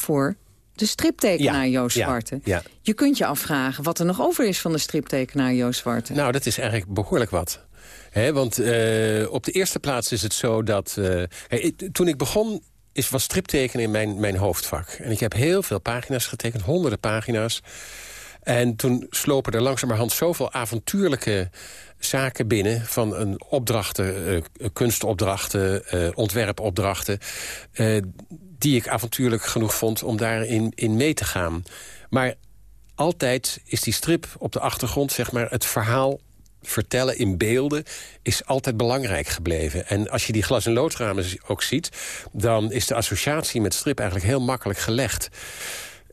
voor de striptekenaar ja, Joost Zwarte. Ja, Je kunt je afvragen wat er nog over is van de striptekenaar Joost Zwarte. Nou, dat is eigenlijk behoorlijk wat. He, want uh, op de eerste plaats is het zo dat... Uh, hey, toen ik begon is, was striptekenen in mijn, mijn hoofdvak. En ik heb heel veel pagina's getekend, honderden pagina's. En toen slopen er langzamerhand zoveel avontuurlijke zaken binnen... van een opdrachten, uh, kunstopdrachten, ontwerpopdrachten die ik avontuurlijk genoeg vond om daarin in mee te gaan. Maar altijd is die strip op de achtergrond, zeg maar, het verhaal vertellen in beelden is altijd belangrijk gebleven. En als je die glas- en loodramen ook ziet... dan is de associatie met strip eigenlijk heel makkelijk gelegd.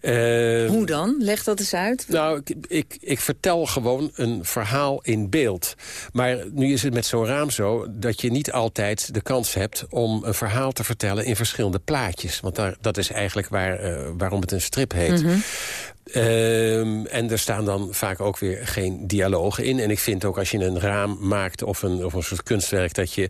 Uh, Hoe dan? Leg dat eens uit. Nou, ik, ik, ik, vertel gewoon een verhaal in beeld. Maar nu is het met zo'n raam zo dat je niet altijd de kans hebt... om een verhaal te vertellen in verschillende plaatjes. Want daar, dat is eigenlijk waar, uh, waarom het een strip heet. Mm Um, en er staan dan vaak ook weer geen dialogen in. En ik vind ook als je een raam maakt of een, of een soort kunstwerk... Dat, je,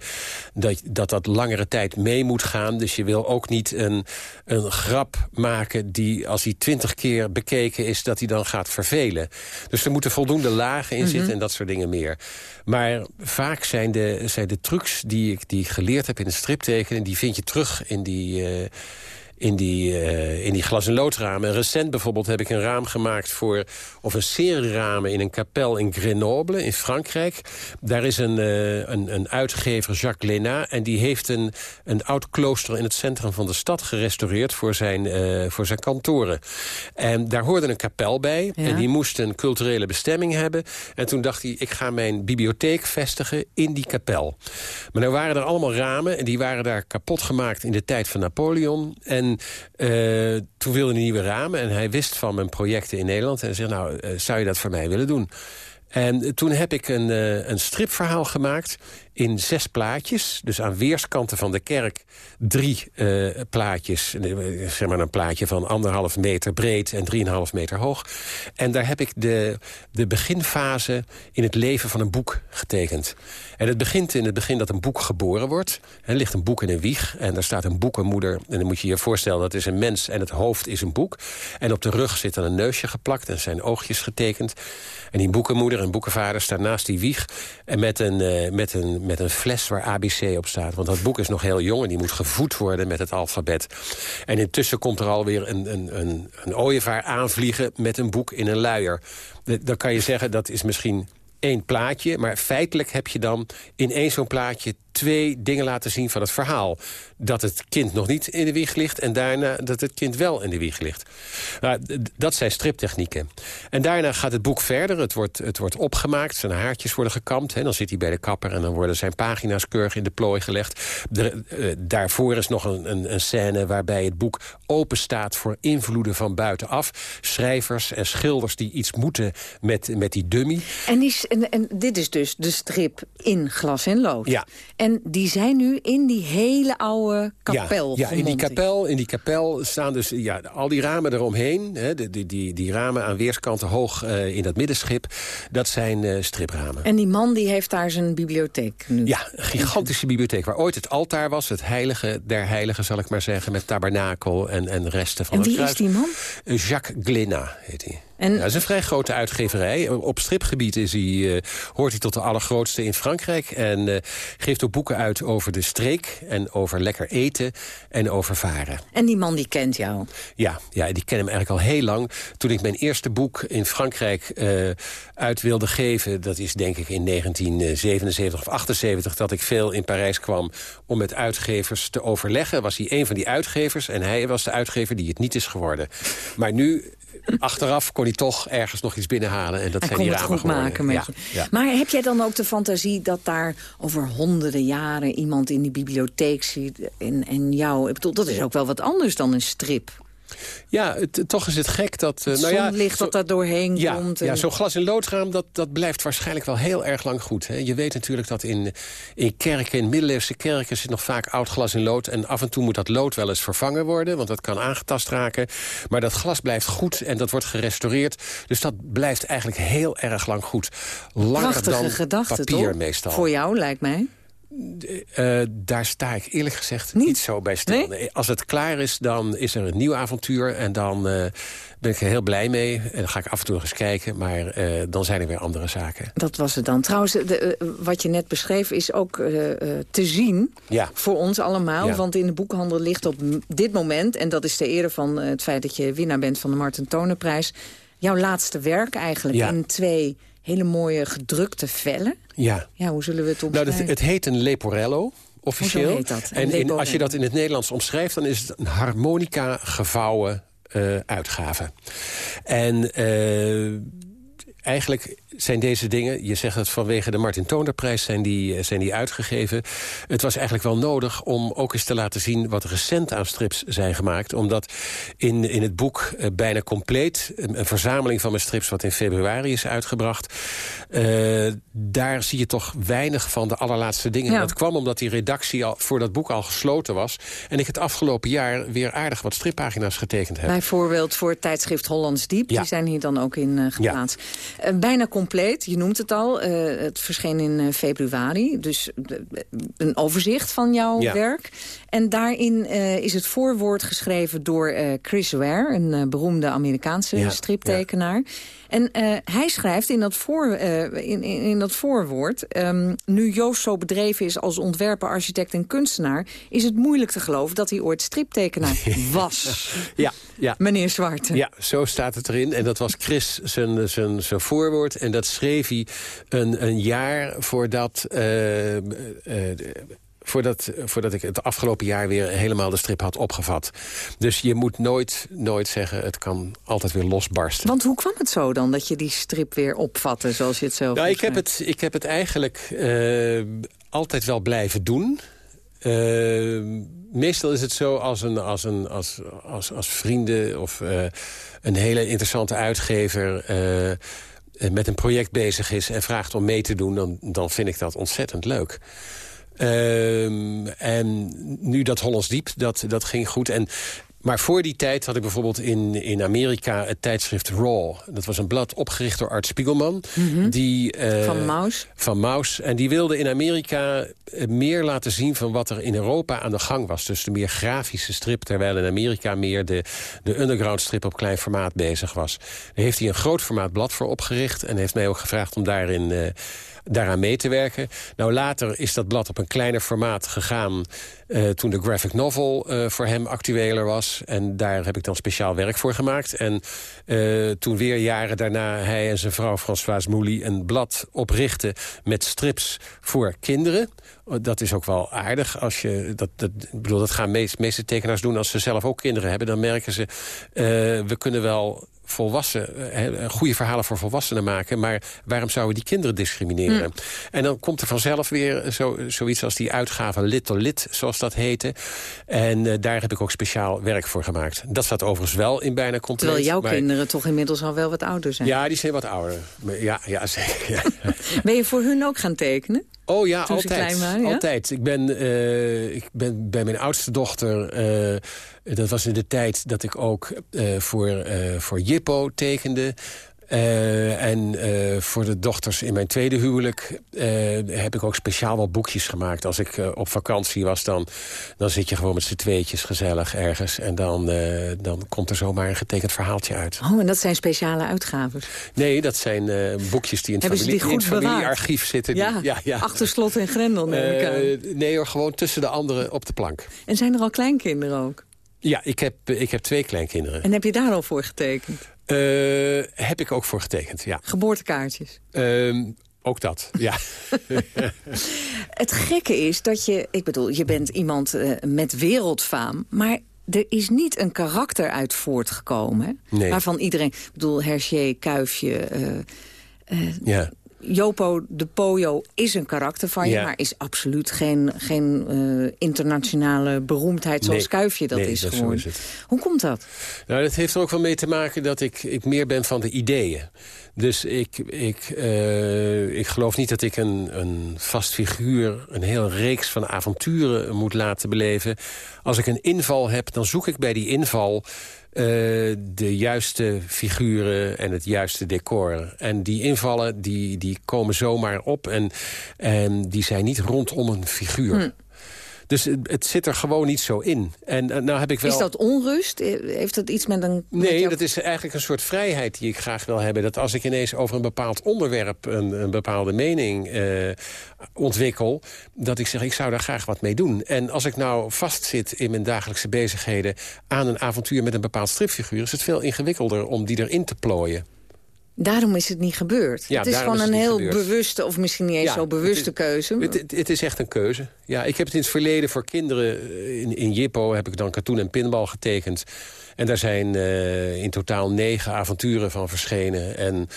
dat, dat dat langere tijd mee moet gaan. Dus je wil ook niet een, een grap maken die als die twintig keer bekeken is... dat die dan gaat vervelen. Dus er moeten voldoende lagen in zitten mhm. en dat soort dingen meer. Maar vaak zijn de, zijn de trucs die ik die geleerd heb in het striptekenen... die vind je terug in die... Uh, in die, uh, in die glas- en loodramen. Recent bijvoorbeeld heb ik een raam gemaakt voor... of een serie ramen in een kapel in Grenoble in Frankrijk. Daar is een, uh, een, een uitgever, Jacques Léna... en die heeft een, een oud klooster in het centrum van de stad gerestaureerd... voor zijn, uh, voor zijn kantoren. En daar hoorde een kapel bij. En die moest een culturele bestemming hebben. En toen dacht hij, ik ga mijn bibliotheek vestigen in die kapel. Maar nou waren er allemaal ramen... en die waren daar kapot gemaakt in de tijd van Napoleon... En en uh, toen wilde hij nieuwe ramen en hij wist van mijn projecten in Nederland. En zei, nou, uh, zou je dat voor mij willen doen? En toen heb ik een, uh, een stripverhaal gemaakt in zes plaatjes. Dus aan weerskanten van de kerk drie uh, plaatjes. Eh, zeg maar een plaatje van anderhalf meter breed en drieënhalf meter hoog. En daar heb ik de, de beginfase in het leven van een boek getekend. En het begint in het begin dat een boek geboren wordt. Er ligt een boek in een wieg en daar staat een boekenmoeder. En dan moet je je voorstellen, dat is een mens en het hoofd is een boek. En op de rug zit dan een neusje geplakt en zijn oogjes getekend. En die boekenmoeder en boekenvader staan naast die wieg... en met een, uh, met, een, met een fles waar ABC op staat. Want dat boek is nog heel jong en die moet gevoed worden met het alfabet. En intussen komt er alweer een, een, een, een ooievaar aanvliegen... met een boek in een luier. Dan kan je zeggen, dat is misschien één plaatje. Maar feitelijk heb je dan in één zo'n plaatje twee dingen laten zien van het verhaal. Dat het kind nog niet in de wieg ligt... en daarna dat het kind wel in de wieg ligt. Nou, dat zijn striptechnieken. En daarna gaat het boek verder. Het wordt, het wordt opgemaakt, zijn haartjes worden gekamd. Hè. Dan zit hij bij de kapper en dan worden zijn pagina's keurig in de plooi gelegd. De, uh, daarvoor is nog een, een, een scène waarbij het boek open staat... voor invloeden van buitenaf. Schrijvers en schilders die iets moeten met, met die dummy. En, die, en, en dit is dus de strip in glas en lood. Ja. En die zijn nu in die hele oude kapel Ja, ja in, die kapel, in die kapel staan dus ja, al die ramen eromheen. Hè, die, die, die, die ramen aan weerskanten hoog uh, in dat middenschip. Dat zijn uh, stripramen. En die man die heeft daar zijn bibliotheek nu? Ja, een gigantische bibliotheek. Waar ooit het altaar was, het heilige der heiligen zal ik maar zeggen. Met tabernakel en, en resten van en het wie kruis. is die man? Jacques Glénat heet hij. En... Ja, dat is een vrij grote uitgeverij. Op stripgebied is hij, uh, hoort hij tot de allergrootste in Frankrijk. En uh, geeft ook boeken uit over de streek. En over lekker eten. En over varen. En die man die kent jou? Ja, ja die ken hem eigenlijk al heel lang. Toen ik mijn eerste boek in Frankrijk uh, uit wilde geven... dat is denk ik in 1977 of 78 dat ik veel in Parijs kwam... om met uitgevers te overleggen. Was hij een van die uitgevers. En hij was de uitgever die het niet is geworden. Maar nu achteraf kon hij toch ergens nog iets binnenhalen. En dat hij zijn kon die het goed geworden. maken met ja, je. ja. Maar heb jij dan ook de fantasie dat daar over honderden jaren... iemand in die bibliotheek ziet en, en jou... Ik bedoel, dat is ook wel wat anders dan een strip. Ja, het, toch is het gek dat... Het nou ja, zonlicht dat daar doorheen ja, komt. en- Ja, zo'n glas- en loodraam, dat, dat blijft waarschijnlijk wel heel erg lang goed. Hè? Je weet natuurlijk dat in, in kerken, in middeleeuwse kerken... zit nog vaak oud glas en lood. En af en toe moet dat lood wel eens vervangen worden... want dat kan aangetast raken. Maar dat glas blijft goed en dat wordt gerestaureerd. Dus dat blijft eigenlijk heel erg lang goed. Langer Prachtige dan gedachte, papier toch? meestal. Voor jou, lijkt mij. Eh, daar sta ik eerlijk gezegd niet, zo bij stil. Nee? Als het klaar is, dan is er een nieuw avontuur. En dan eh, ben ik er heel blij mee. En dan ga ik af en toe nog eens kijken. Maar eh, dan zijn er weer andere zaken. Dat was het dan. Trouwens, de, wat je net beschreef is ook te zien Ja. voor ons allemaal. Ja. Want in de boekhandel ligt op dit moment... en dat is de ere van het feit dat je winnaar bent van de Martin Tonenprijs... jouw laatste werk eigenlijk Ja. in twee hele mooie gedrukte vellen. Ja. Ja, hoe zullen we het Nou, omschrijven? dat, het heet een leporello. Officieel. Heet dat? En in, als je dat in het Nederlands omschrijft... dan is het een harmonica gevouwen eh, uitgave. En eh, eigenlijk zijn deze dingen... je zegt het vanwege de Martin Tonerprijs zijn die, eh, zijn die uitgegeven. Het was eigenlijk wel nodig om ook eens te laten zien... wat recent aan strips zijn gemaakt. Omdat in, in het boek eh, bijna compleet... een, een verzameling van mijn strips wat in februari is uitgebracht... eh, daar zie je toch weinig van de allerlaatste dingen. Ja. Dat kwam omdat die redactie al, voor dat boek al gesloten was... en ik het afgelopen jaar weer aardig wat strippagina's getekend heb. Bijvoorbeeld voor het tijdschrift Hollands Diep. Ja. Die zijn hier dan ook in geplaatst. Bijna compleet, je noemt het al. eh, het verscheen in eh, februari. Dus eh, een overzicht van jouw Ja. werk. En daarin is het voorwoord geschreven door Chris Ware... een beroemde Amerikaanse Ja, striptekenaar. En eh, hij schrijft in dat, voor, eh, in, in, in dat voorwoord... ehm, nu Joost zo bedreven is als ontwerper, architect en kunstenaar... is het moeilijk te geloven dat hij ooit striptekenaar was. Ja, ja. Meneer Zwarte. Ja, zo staat het erin. En dat was Chris zijn, zijn, zijn voorwoord. En dat schreef hij een, een jaar voordat... eh, Voordat, voordat ik het afgelopen jaar weer helemaal de strip had opgevat. Dus je moet nooit, nooit zeggen, het kan altijd weer losbarsten. Want hoe kwam het zo dan dat je die strip weer opvatte, zoals je het zelf Nou, ik, heb het, ik heb het eigenlijk eh, altijd wel blijven doen. Eh, meestal is het zo als, een, als, een, als, als, als vrienden of eh, een hele interessante uitgever... met een project bezig is en vraagt om mee te doen... dan, dan vind ik dat ontzettend leuk. Ehm, en nu dat Hollands Diep, dat, dat ging goed. En maar voor die tijd had ik bijvoorbeeld in, in Amerika het tijdschrift Raw. Dat was een blad opgericht door Art Spiegelman. Mhm. die, uh, van Maus. Van Maus. En die wilde in Amerika eh, meer laten zien van wat er in Europa aan de gang was. Dus de meer grafische strip, terwijl in Amerika meer de, de underground strip op klein formaat bezig was. Daar heeft hij een groot formaat blad voor opgericht. En heeft mij ook gevraagd om daarin... Uh, daaraan mee te werken. Nou, later is dat blad op een kleiner formaat gegaan... Uh, toen de graphic novel uh, voor hem actueler was. En daar heb ik dan speciaal werk voor gemaakt. En uh, toen weer jaren daarna hij en zijn vrouw Françoise Mouly... een blad oprichten met strips voor kinderen. Dat is ook wel aardig. Als je, dat, dat, bedoel, dat gaan de meeste tekenaars doen als ze zelf ook kinderen hebben. Dan merken ze, we kunnen wel volwassen, goede verhalen voor volwassenen maken... maar waarom zouden we die kinderen discrimineren? Mm. En dan komt er vanzelf weer zo, zoiets als die uitgave Little Lit, zoals dat heette. En uh, daar heb ik ook speciaal werk voor gemaakt. Dat staat overigens wel in bijna compleet. Terwijl jouw maar... kinderen toch inmiddels al wel wat ouder zijn. Ja, die zijn wat ouder. Ja, ja zeker. Ja. ben je voor hun ook gaan tekenen? Oh ja, altijd. Waren, ja? altijd. Ik ben, uh, ik ben bij mijn oudste dochter... Uh, dat was in de tijd dat ik ook uh, voor, voor Jippo tekende. Uh, en uh, voor de dochters in mijn tweede huwelijk uh, heb ik ook speciaal wat boekjes gemaakt. Als ik op vakantie was, dan, dan zit je gewoon met z'n tweetjes gezellig ergens. En dan, dan komt er zomaar een getekend verhaaltje uit. Oh, en dat zijn speciale uitgaven? Nee, dat zijn boekjes die in het, familie, die in het familiearchief zitten. Ja, ja, ja, achter slot en grendel neem ik aan. Nee hoor, gewoon tussen de anderen op de plank. En zijn er al kleinkinderen ook? Ja, ik heb, ik heb twee kleinkinderen. En heb je daar al voor getekend? Uh, heb ik ook voor getekend, ja. Geboortekaartjes? Uh, ook dat, ja. het gekke is dat je... Ik bedoel, je bent iemand uh, met wereldfaam... maar er is niet een karakter uit voortgekomen... Nee. waarvan iedereen... Ik bedoel, Hergé, Kuifje... Uh, ja. Jopo de Poyo is een karakter van je... Ja. maar is absoluut geen, geen uh, internationale beroemdheid zoals nee. Kuifje dat nee, is dat gewoon. Is. Hoe komt dat? Nou, dat heeft er ook wel mee te maken dat ik, ik meer ben van de ideeën. Dus ik, ik, uh, ik geloof niet dat ik een, een vast figuur... een hele reeks van avonturen moet laten beleven. Als ik een inval heb, dan zoek ik bij die inval... Uh, de juiste figuren en het juiste decor. En die invallen die, die komen zomaar op en, en die zijn niet rondom een figuur. Hm. Dus het, het, zit er gewoon niet zo in. En uh, nou heb ik wel... Is dat onrust? Heeft dat iets met een... Nee, met jou... dat is eigenlijk een soort vrijheid die ik graag wil hebben. Dat als ik ineens over een bepaald onderwerp een, een bepaalde mening uh, ontwikkel... dat ik zeg, ik zou daar graag wat mee doen. En als ik nou vastzit in mijn dagelijkse bezigheden... aan een avontuur met een bepaald stripfiguur... is het veel ingewikkelder om die erin te plooien. Daarom is het niet gebeurd. Ja, het is gewoon is een heel gebeurd. bewuste, of misschien niet eens Ja, zo bewuste het is, keuze. Het, het, het, is echt een keuze. Ja, ik heb het in het verleden voor kinderen... In, in Jippo heb ik dan katoen en pinbal getekend. En daar zijn uh, in totaal negen avonturen van verschenen. En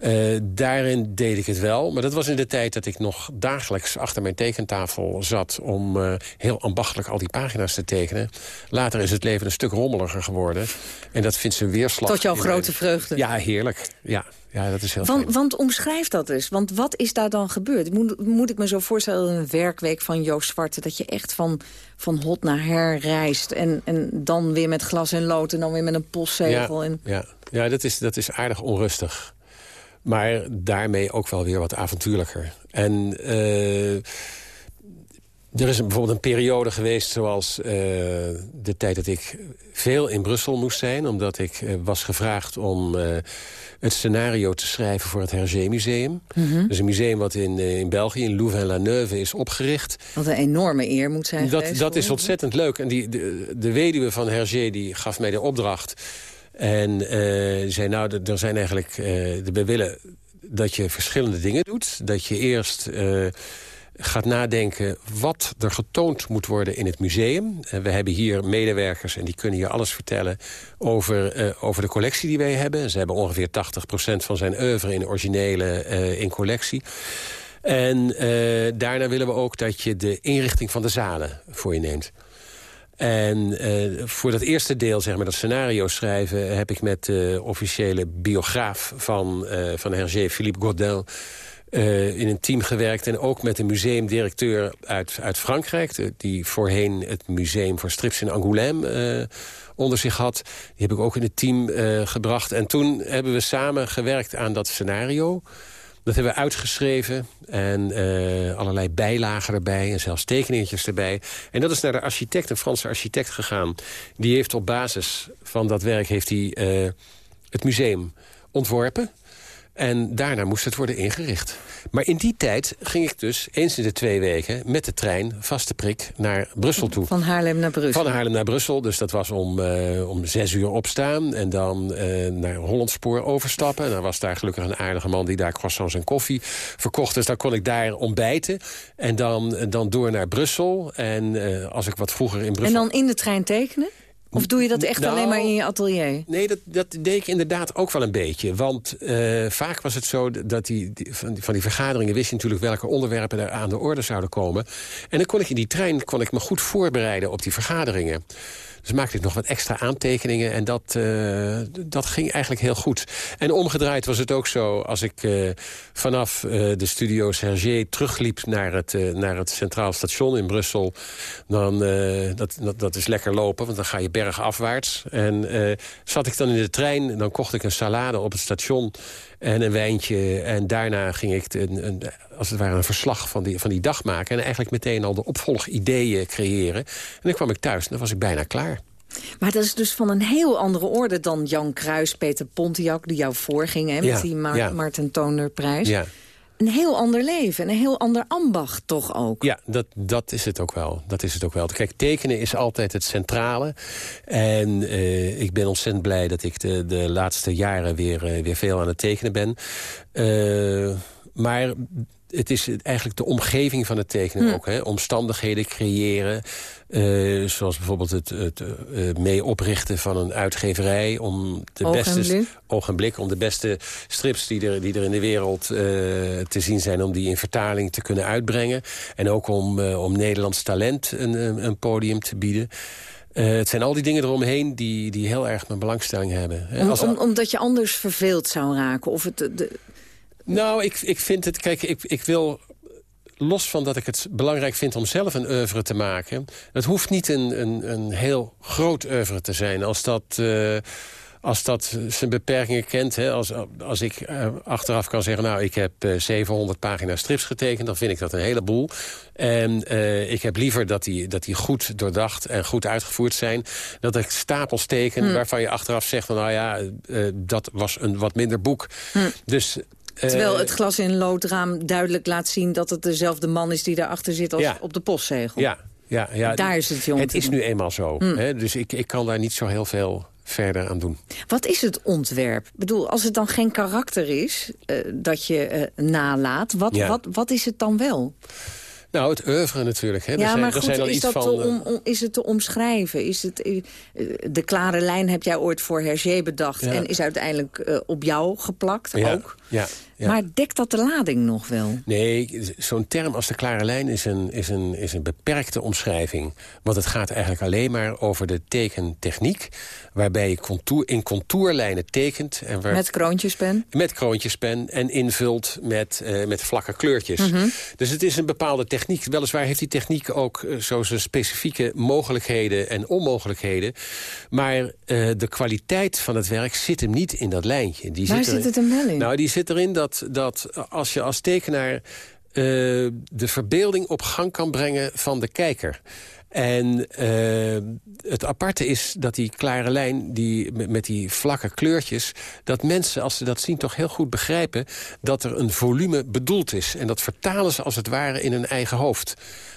uh, daarin deed ik het wel. Maar dat was in de tijd dat ik nog dagelijks achter mijn tekentafel zat... om uh, heel ambachtelijk al die pagina's te tekenen. Later is het leven een stuk rommeliger geworden. En dat vindt zijn weerslag. Tot jouw grote mijn... vreugde. Ja, heerlijk. Ja, ja dat is heel want, fijn. want omschrijf dat eens. Want wat is daar dan gebeurd? Moet, moet ik me zo voorstellen, een werkweek van Joost Zwarte... dat je echt van, van hot naar her reist... En, en dan weer met glas en lood en dan weer met een postzegel. Ja, en... ja. ja dat, is, dat is aardig onrustig. Maar daarmee ook wel weer wat avontuurlijker. En uh, er is bijvoorbeeld een periode geweest zoals uh, de tijd dat ik veel in Brussel moest zijn. Omdat ik uh, was gevraagd om het scenario te schrijven voor het Hergé Museum. Mhm. Mm -hmm. Dus een museum wat in, in België, in Louvain-la-Neuve, is opgericht. Wat een enorme eer moet zijn Dat, geweest, dat is ontzettend leuk. En die, de, de weduwe van Hergé die gaf mij de opdracht... En uh, zei, nou, er zijn eigenlijk... Uh, we willen dat je verschillende dingen doet. Dat je eerst uh, gaat nadenken wat er getoond moet worden in het museum. We hebben hier medewerkers en die kunnen hier alles vertellen... over, over de collectie die wij hebben. Ze hebben ongeveer 80% van zijn oeuvre in originele in collectie. En daarna willen we ook dat je de inrichting van de zalen voor je neemt. En uh, voor dat eerste deel, zeg maar, dat scenario schrijven... heb ik met de officiële biograaf van, uh, van Hergé, Philippe Godin... In een team gewerkt en ook met een museumdirecteur uit, uit Frankrijk... die voorheen het museum voor strips in Angoulême onder zich had. Die heb ik ook in het team gebracht. En toen hebben we samen gewerkt aan dat scenario... Dat hebben we uitgeschreven en uh, allerlei bijlagen erbij... en zelfs tekeningetjes erbij. En dat is naar de architect, een Franse architect gegaan. Die heeft op basis van dat werk heeft hij, uh, het museum ontworpen. En daarna moest het worden ingericht. Maar in die tijd ging ik dus eens in de twee weken... met de trein, vaste prik, naar Brussel toe. Van Haarlem naar Brussel? Van Haarlem naar Brussel. Dus dat was om, uh, om zes uur opstaan. En dan uh, naar Hollandspoor overstappen. En dan was daar gelukkig een aardige man... die daar croissants en koffie verkocht. Dus dan kon ik daar ontbijten. En dan, dan door naar Brussel. En uh, als ik wat vroeger in Brussel... En dan in de trein tekenen? Of doe je dat echt nou, alleen maar in je atelier? Nee, dat, dat deed ik inderdaad ook wel een beetje. Want uh, vaak was het zo dat die, die, van, die, van die vergaderingen... wist je natuurlijk welke onderwerpen er aan de orde zouden komen. En dan kon ik in die trein kon ik me goed voorbereiden op die vergaderingen. Dus maakte ik nog wat extra aantekeningen en dat, uh, dat ging eigenlijk heel goed. En omgedraaid was het ook zo, als ik uh, vanaf uh, de studio Serge terugliep naar het, naar het Centraal Station in Brussel... dan, dat, dat, dat is lekker lopen, want dan ga je bergafwaarts. En zat ik dan in de trein, dan kocht ik een salade op het station en een wijntje. En daarna ging ik een, een, als het ware een verslag van die, van die dag maken... en eigenlijk meteen al de opvolgideeën creëren. En dan kwam ik thuis en dan was ik bijna klaar. Maar dat is dus van een heel andere orde dan Jan Kruis, Peter Pontiac... die jou voorging hè, met Ja, die Ma ja. Maarten Tonerprijs. Ja. Een heel ander leven, een heel ander ambacht toch ook. Ja, dat, dat is het ook wel. Dat is het ook wel. Kijk, tekenen is altijd het centrale. En eh, ik ben ontzettend blij dat ik de, de laatste jaren weer, eh, weer veel aan het tekenen ben. Eh, maar het is eigenlijk de omgeving van het tekenen Hm. ook. Hè? Omstandigheden creëren. eh, zoals bijvoorbeeld het, het eh, mee oprichten van een uitgeverij... om de Oog en beste Blik. oog en blik, om de beste strips die er, die er in de wereld eh, te zien zijn... om die in vertaling te kunnen uitbrengen. En ook om, om Nederlands talent een, een podium te bieden. Het zijn al die dingen eromheen die, die heel erg mijn belangstelling hebben. hè. Om, Als- om, omdat je anders verveeld zou raken. Of het, de, nou, ik, ik vind het... Kijk, ik, ik wil... Los van dat ik het belangrijk vind om zelf een oeuvre te maken... het hoeft niet een, een, een heel groot oeuvre te zijn. Als dat, eh, als dat zijn beperkingen kent... Hè, als, als ik eh, achteraf kan zeggen... nou, ik heb eh, 700 pagina's strips getekend... dan vind ik dat een heleboel. En eh, ik heb liever dat die, dat die goed doordacht en goed uitgevoerd zijn... dat ik stapels teken Hmm. waarvan je achteraf zegt... van nou ja, eh, dat was een wat minder boek. Dus... eh, terwijl het glas in loodraam duidelijk laat zien... dat het dezelfde man is die daarachter zit als Ja. op de postzegel. Ja, ja, ja. Daar is het jong Het is nu eenmaal zo. Hmm. Hè? Dus ik, ik kan daar niet zo heel veel verder aan doen. Wat is het ontwerp? Ik bedoel, als het dan geen karakter is eh, dat je eh, nalaat... Wat, Ja. wat, wat is het dan wel? Nou, het oeuvre natuurlijk. Hè. Er ja, zijn, maar er zijn is, iets dat van, te eh, om, om- is het te omschrijven? Is het, eh, de klare lijn heb jij ooit voor Hergé bedacht... Ja. en is uiteindelijk eh, op jou geplakt ja, ook. Ja, ja. Maar dekt dat de lading nog wel? Nee, zo'n term als de klare lijn is een, is, een, is een beperkte omschrijving. Want het gaat eigenlijk alleen maar over de tekentechniek... waarbij je contour, in contourlijnen tekent. En waar, Met kroontjespen? Met kroontjespen en invult met, eh, met vlakke kleurtjes. Mhm. Dus het is een bepaalde techniek. Weliswaar heeft die techniek ook eh, zo zijn specifieke mogelijkheden en onmogelijkheden. Maar eh, de kwaliteit van het werk zit hem niet in dat lijntje. Die Waar zit, zit het hem wel in? Nou, die zit erin dat, dat als je als tekenaar eh, de verbeelding op gang kan brengen van de kijker. En eh, het aparte is dat die klare lijn, die, met die vlakke kleurtjes... dat mensen, als ze dat zien, toch heel goed begrijpen... dat er een volume bedoeld is. En dat vertalen ze als het ware in hun eigen hoofd.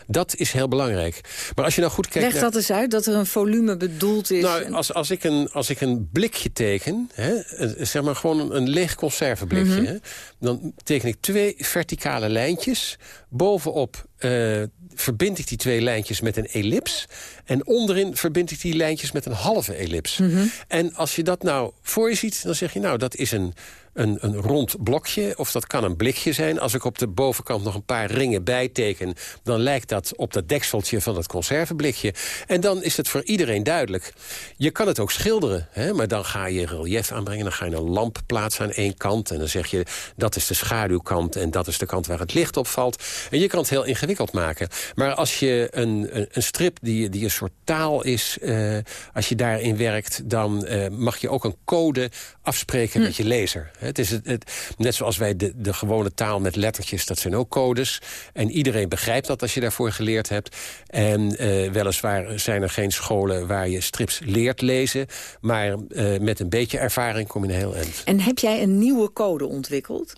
Dat is heel belangrijk. Maar als je nou goed kijkt... Leg naar- dat eens uit, dat er een volume bedoeld is. nou, En- als, als, ik een, als ik een blikje teken, hè, een- zeg maar gewoon een, een leeg conserveblikje... Mhm. hè, dan teken ik twee verticale lijntjes. Bovenop eh, verbind ik die twee lijntjes met een ellips. En onderin verbind ik die lijntjes met een halve ellips. Mhm. En als je dat nou voor je ziet, dan zeg je... nou, dat is een, een, een rond blokje of dat kan een blikje zijn. Als ik op de bovenkant nog een paar ringen bijteken... dan lijkt dat op dat dekseltje van het conserveblikje. En dan is het voor iedereen duidelijk. Je kan het ook schilderen, hè? maar dan ga je relief aanbrengen. Dan ga je een lamp plaatsen aan één kant. En dan zeg je, dat is de schaduwkant en dat is de kant waar het licht op valt. En je kan het heel ingewikkeld maken. Maar als je een, een, een strip die, die een soort taal is... Uh, als je daarin werkt, dan uh, mag je ook een code afspreken hm. met je lezer. Het is het, het, net zoals wij de, de gewone taal met lettertjes, dat zijn ook codes. En iedereen begrijpt dat als je daarvoor geleerd hebt. En uh, weliswaar zijn er geen scholen waar je strips leert lezen. Maar uh, met een beetje ervaring kom je een heel eind. En heb jij een nieuwe code ontwikkeld?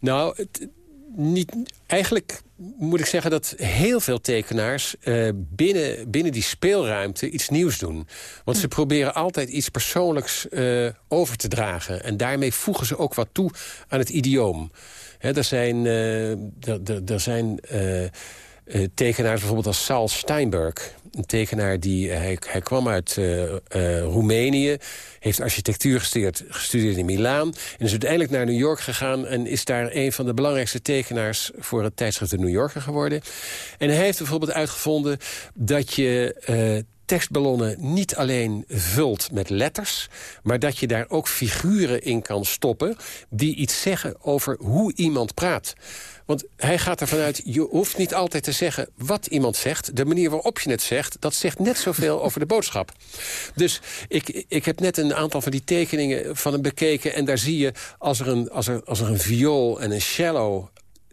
Nou, het, niet, eigenlijk moet ik zeggen dat heel veel tekenaars uh, binnen, binnen die speelruimte iets nieuws doen. Want ze hm. proberen altijd iets persoonlijks uh, over te dragen. En daarmee voegen ze ook wat toe aan het idioom. He, er zijn, uh, er, er, er zijn tekenaars bijvoorbeeld als Saul Steinberg. Een tekenaar die, hij, hij kwam uit uh, uh, Roemenië, heeft architectuur gestudeerd, gestudeerd in Milaan... en is uiteindelijk naar New York gegaan... en is daar een van de belangrijkste tekenaars voor het tijdschrift de New Yorker geworden. En hij heeft bijvoorbeeld uitgevonden dat je tekstballonnen niet alleen vult met letters... maar dat je daar ook figuren in kan stoppen... die iets zeggen over hoe iemand praat. Want hij gaat ervan uit, je hoeft niet altijd te zeggen wat iemand zegt. De manier waarop je het zegt, dat zegt net zoveel over de boodschap. Dus ik, ik heb net een aantal van die tekeningen van hem bekeken... en daar zie je, als er een, als er, als er een viool en een cello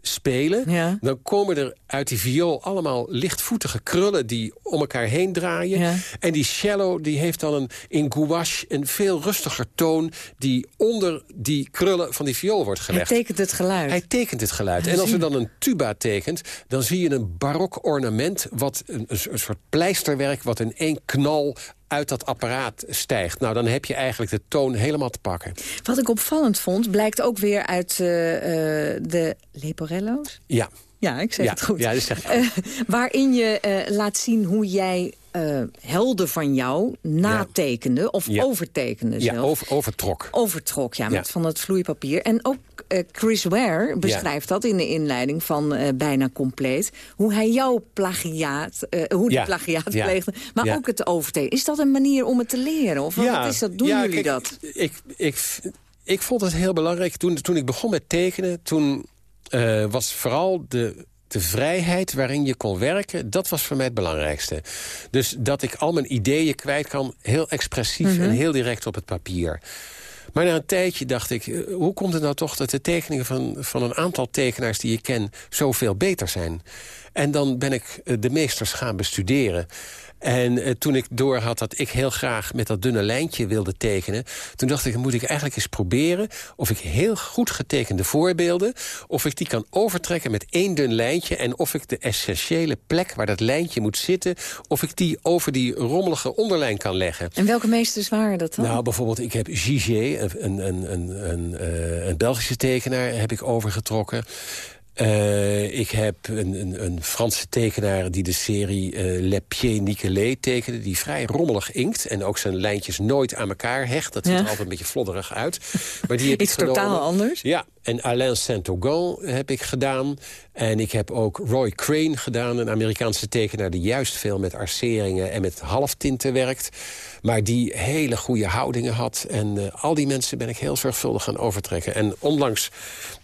spelen... dan komen er uit die viool allemaal lichtvoetige krullen... die om elkaar heen draaien. En die cello die heeft dan een, in gouache een veel rustiger toon... die onder die krullen van die viool wordt gelegd. Hij tekent het geluid. Hij tekent het geluid. En als er dan een tuba tekent... dan zie je een barok ornament... wat een, een soort pleisterwerk wat in één knal uit dat apparaat stijgt. Nou, dan heb je eigenlijk de toon helemaal te pakken. Wat ik opvallend vond, blijkt ook weer uit uh, uh, de Leporello's? Ja. Ja, ik zeg ja, het goed. Ja, dat zeg ik uh, waarin je laat zien hoe jij uh, helden van jou natekende ja. of ja. overtekende zelf. Ja, over, overtrok. Overtrok, ja, met van het vloeipapier. En ook uh, Chris Ware beschrijft dat in de inleiding van uh, Bijna Compleet. Hoe hij jouw plagiaat, hoe die plagiaat pleegde, maar ook het overtekenen. Is dat een manier om het te leren? Of wat is dat? Doen jullie kijk, dat? Ik, ik, ik vond het heel belangrijk. Toen, toen ik begon met tekenen, toen was vooral de de vrijheid waarin je kon werken, dat was voor mij het belangrijkste. Dus dat ik al mijn ideeën kwijt kan, heel expressief mm -hmm. en heel direct op het papier. Maar na een tijdje dacht ik, hoe komt het nou toch dat de tekeningen van, van een aantal tekenaars die je ken zoveel beter zijn? En dan ben ik de meesters gaan bestuderen. En uh, toen ik doorhad dat ik heel graag met dat dunne lijntje wilde tekenen... toen dacht ik, moet ik eigenlijk eens proberen... of ik heel goed getekende voorbeelden... of ik die kan overtrekken met één dun lijntje... en of ik de essentiële plek waar dat lijntje moet zitten... of ik die over die rommelige onderlijn kan leggen. En welke meesters waren dat dan? Nou, bijvoorbeeld, ik heb Gigé, een, een, een, een, een Belgische tekenaar, heb ik overgetrokken... Uh, ik heb een, een, een, Franse tekenaar die de serie uh, Le Pied Nicolet tekende... die vrij rommelig inkt en ook zijn lijntjes nooit aan elkaar hecht. Dat ziet ja. er altijd een beetje flodderig uit. Maar die heb Iets totaal anders? Ja, en Alain Saint-Augan heb ik gedaan. En ik heb ook Roy Crane gedaan, een Amerikaanse tekenaar... die juist veel met arceringen en met halftinten werkt. Maar die hele goede houdingen had. En uh, al die mensen ben ik heel zorgvuldig gaan overtrekken. En onlangs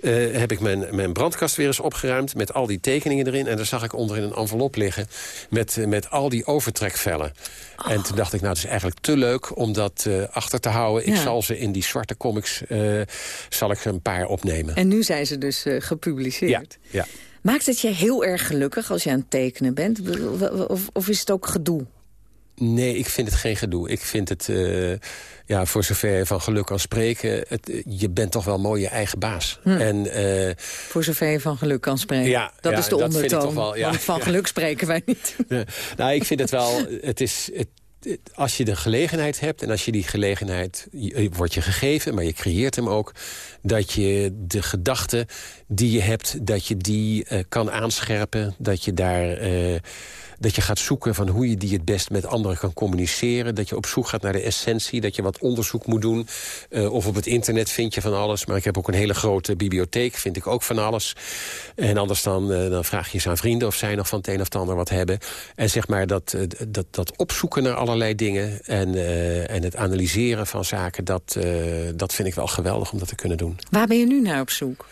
uh, heb ik mijn, mijn brandkast weer eens opgeruimd... met al die tekeningen erin. En daar zag ik onder in een envelop liggen... met, uh, met al die overtrekvellen. Oh. En toen dacht ik, nou, het is eigenlijk te leuk om dat achter te houden. Ik zal ze in die zwarte comics zal ik een paar opnemen. En nu zijn ze dus gepubliceerd. Ja, ja. Maakt het je heel erg gelukkig als je aan het tekenen bent? Of, of is het ook gedoe? Nee, ik vind het geen gedoe. Ik vind het, uh, ja, voor zover je van geluk kan spreken... Het, je bent toch wel mooi je eigen baas. Hm. En, uh, voor zover je van geluk kan spreken. Ja, dat ja, is de dat ondertoon. Wel, ja, Want van geluk spreken wij niet. Nou, ik vind het wel... Het is, het, als je de gelegenheid hebt... en als je die gelegenheid wordt je gegeven, maar je creëert hem ook... dat je de gedachten die je hebt, dat je die uh, kan aanscherpen... dat je daar... Uh, dat je gaat zoeken van hoe je die het best met anderen kan communiceren. Dat je op zoek gaat naar de essentie. Dat je wat onderzoek moet doen. Uh, of op het internet vind je van alles. Maar ik heb ook een hele grote bibliotheek. Vind ik ook van alles. En anders dan, uh, dan vraag je eens aan vrienden of zij nog van het een of het ander wat hebben. En zeg maar dat, uh, dat, dat opzoeken naar allerlei dingen. En, en het analyseren van zaken. Dat, dat vind ik wel geweldig om dat te kunnen doen. Waar ben je nu naar op zoek?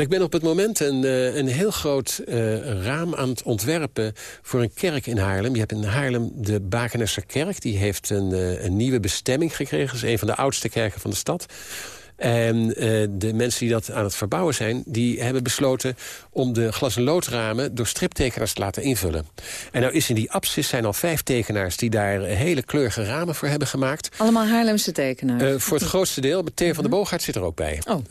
Ik ben op het moment een, een heel groot uh, raam aan het ontwerpen voor een kerk in Haarlem. Je hebt in Haarlem de Bakenesser Kerk. Die heeft een, uh, een nieuwe bestemming gekregen. Dat is een van de oudste kerken van de stad. En uh, de mensen die dat aan het verbouwen zijn... die hebben besloten om de glas- en loodramen... door striptekenaars te laten invullen. En nou is in die apsis zijn al vijf tekenaars... die daar hele kleurige ramen voor hebben gemaakt. Allemaal Haarlemse tekenaars? Uh, voor het grootste deel. Theo van de Boogaard zit er ook bij. Oh.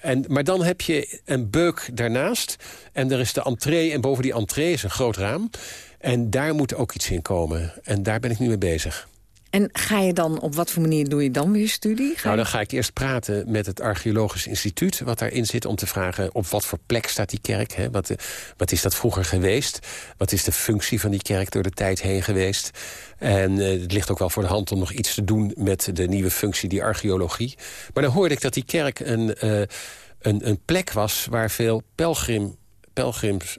en, maar dan heb je een beuk daarnaast. En er is de entree. En boven die entree is een groot raam. En daar moet ook iets in komen. En daar ben ik nu mee bezig. En ga je dan, op wat voor manier doe je dan weer studie? Ga nou, dan ga ik eerst praten met het archeologisch instituut... wat daarin zit om te vragen op wat voor plek staat die kerk. Hè? Wat, wat is dat vroeger geweest? Wat is de functie van die kerk door de tijd heen geweest? En uh, het ligt ook wel voor de hand om nog iets te doen... met de nieuwe functie, die archeologie. Maar dan hoorde ik dat die kerk een, uh, een, een plek was... waar veel pelgrim, pelgrims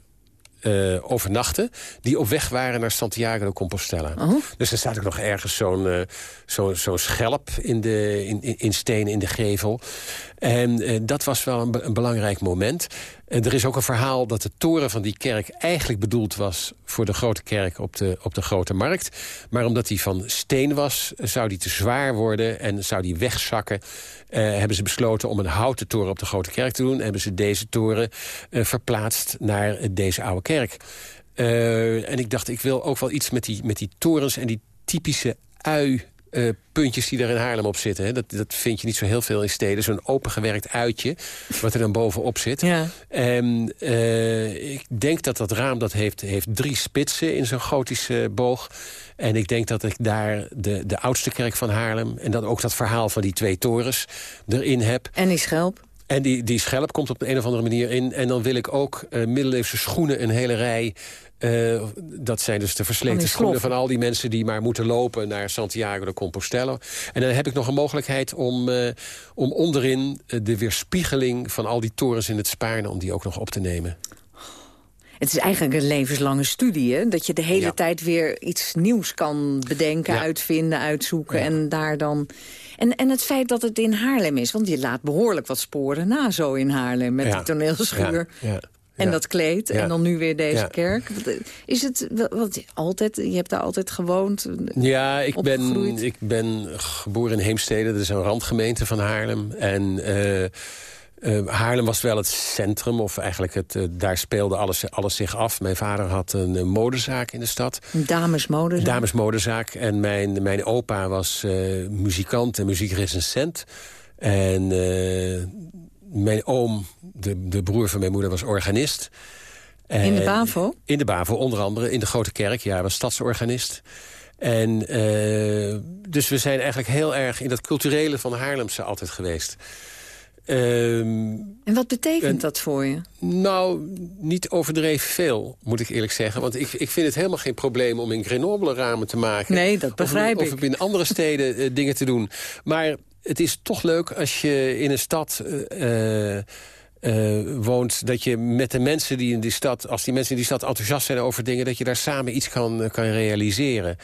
uh, overnachten... die op weg waren naar Santiago de Compostela. Oh. Dus er staat ook nog ergens zo'n uh, zo, zo schelp in, de, in, in stenen in de gevel. En uh, dat was wel een, een belangrijk moment. En er is ook een verhaal dat de toren van die kerk eigenlijk bedoeld was... voor de grote kerk op de, op de Grote Markt. Maar omdat die van steen was, zou die te zwaar worden... en zou die wegzakken. Uh, hebben ze besloten om een houten toren op de Grote Kerk te doen. En hebben ze deze toren uh, verplaatst naar deze oude kerk. Uh, en ik dacht, ik wil ook wel iets met die, met die torens en die typische ui uh, puntjes die er in Haarlem op zitten. Hè. Dat, dat vind je niet zo heel veel in steden. Zo'n opengewerkt uitje, wat er dan bovenop zit. Ja. En uh, ik denk dat dat raam dat heeft, heeft drie spitsen in zo'n gotische boog. En ik denk dat ik daar de, de oudste kerk van Haarlem... en dat ook dat verhaal van die twee torens erin heb. En die schelp? En die, die schelp komt op een of andere manier in. En dan wil ik ook uh, middeleeuwse schoenen, een hele rij... Uh, dat zijn dus de versleten schoenen van al die mensen... die maar moeten lopen naar Santiago de Compostela. En dan heb ik nog een mogelijkheid om, uh, om onderin de weerspiegeling... van al die torens in het Spaarne, om die ook nog op te nemen. Het is eigenlijk een levenslange studie, hè? Dat je de hele ja. tijd weer iets nieuws kan bedenken, ja. uitvinden, uitzoeken... Ja. en daar dan... En, en het feit dat het in Haarlem is, want je laat behoorlijk wat sporen na zo in Haarlem... met die toneelschuur. En ja. dat kleed. En dan nu weer deze kerk. Is het wat, altijd? Je hebt daar altijd gewoond? Ja, ik ben, ik ben geboren in Heemstede. Dat is een randgemeente van Haarlem. En uh, uh, Haarlem was wel het centrum. Of eigenlijk, het, uh, daar speelde alles, alles zich af. Mijn vader had een, een modezaak in de stad. Damesmodezaak? Damesmodezaak. En mijn, mijn opa was muzikant en muziekrecensent. En mijn oom, de, de broer van mijn moeder, was organist. In de BAVO? In de BAVO, onder andere. In de Grote Kerk, ja, was stadsorganist. En uh, dus we zijn eigenlijk heel erg in dat culturele van Haarlemse altijd geweest. Um, en wat betekent en, dat voor je? Nou, niet overdreven veel, moet ik eerlijk zeggen. Want ik, ik vind het helemaal geen probleem om in Grenoble ramen te maken. Nee, dat begrijp of, ik. Of in andere steden uh, dingen te doen. Maar het is toch leuk als je in een stad uh, uh, woont... dat je met de mensen die in die stad... als die mensen in die stad enthousiast zijn over dingen... dat je daar samen iets kan, kan realiseren.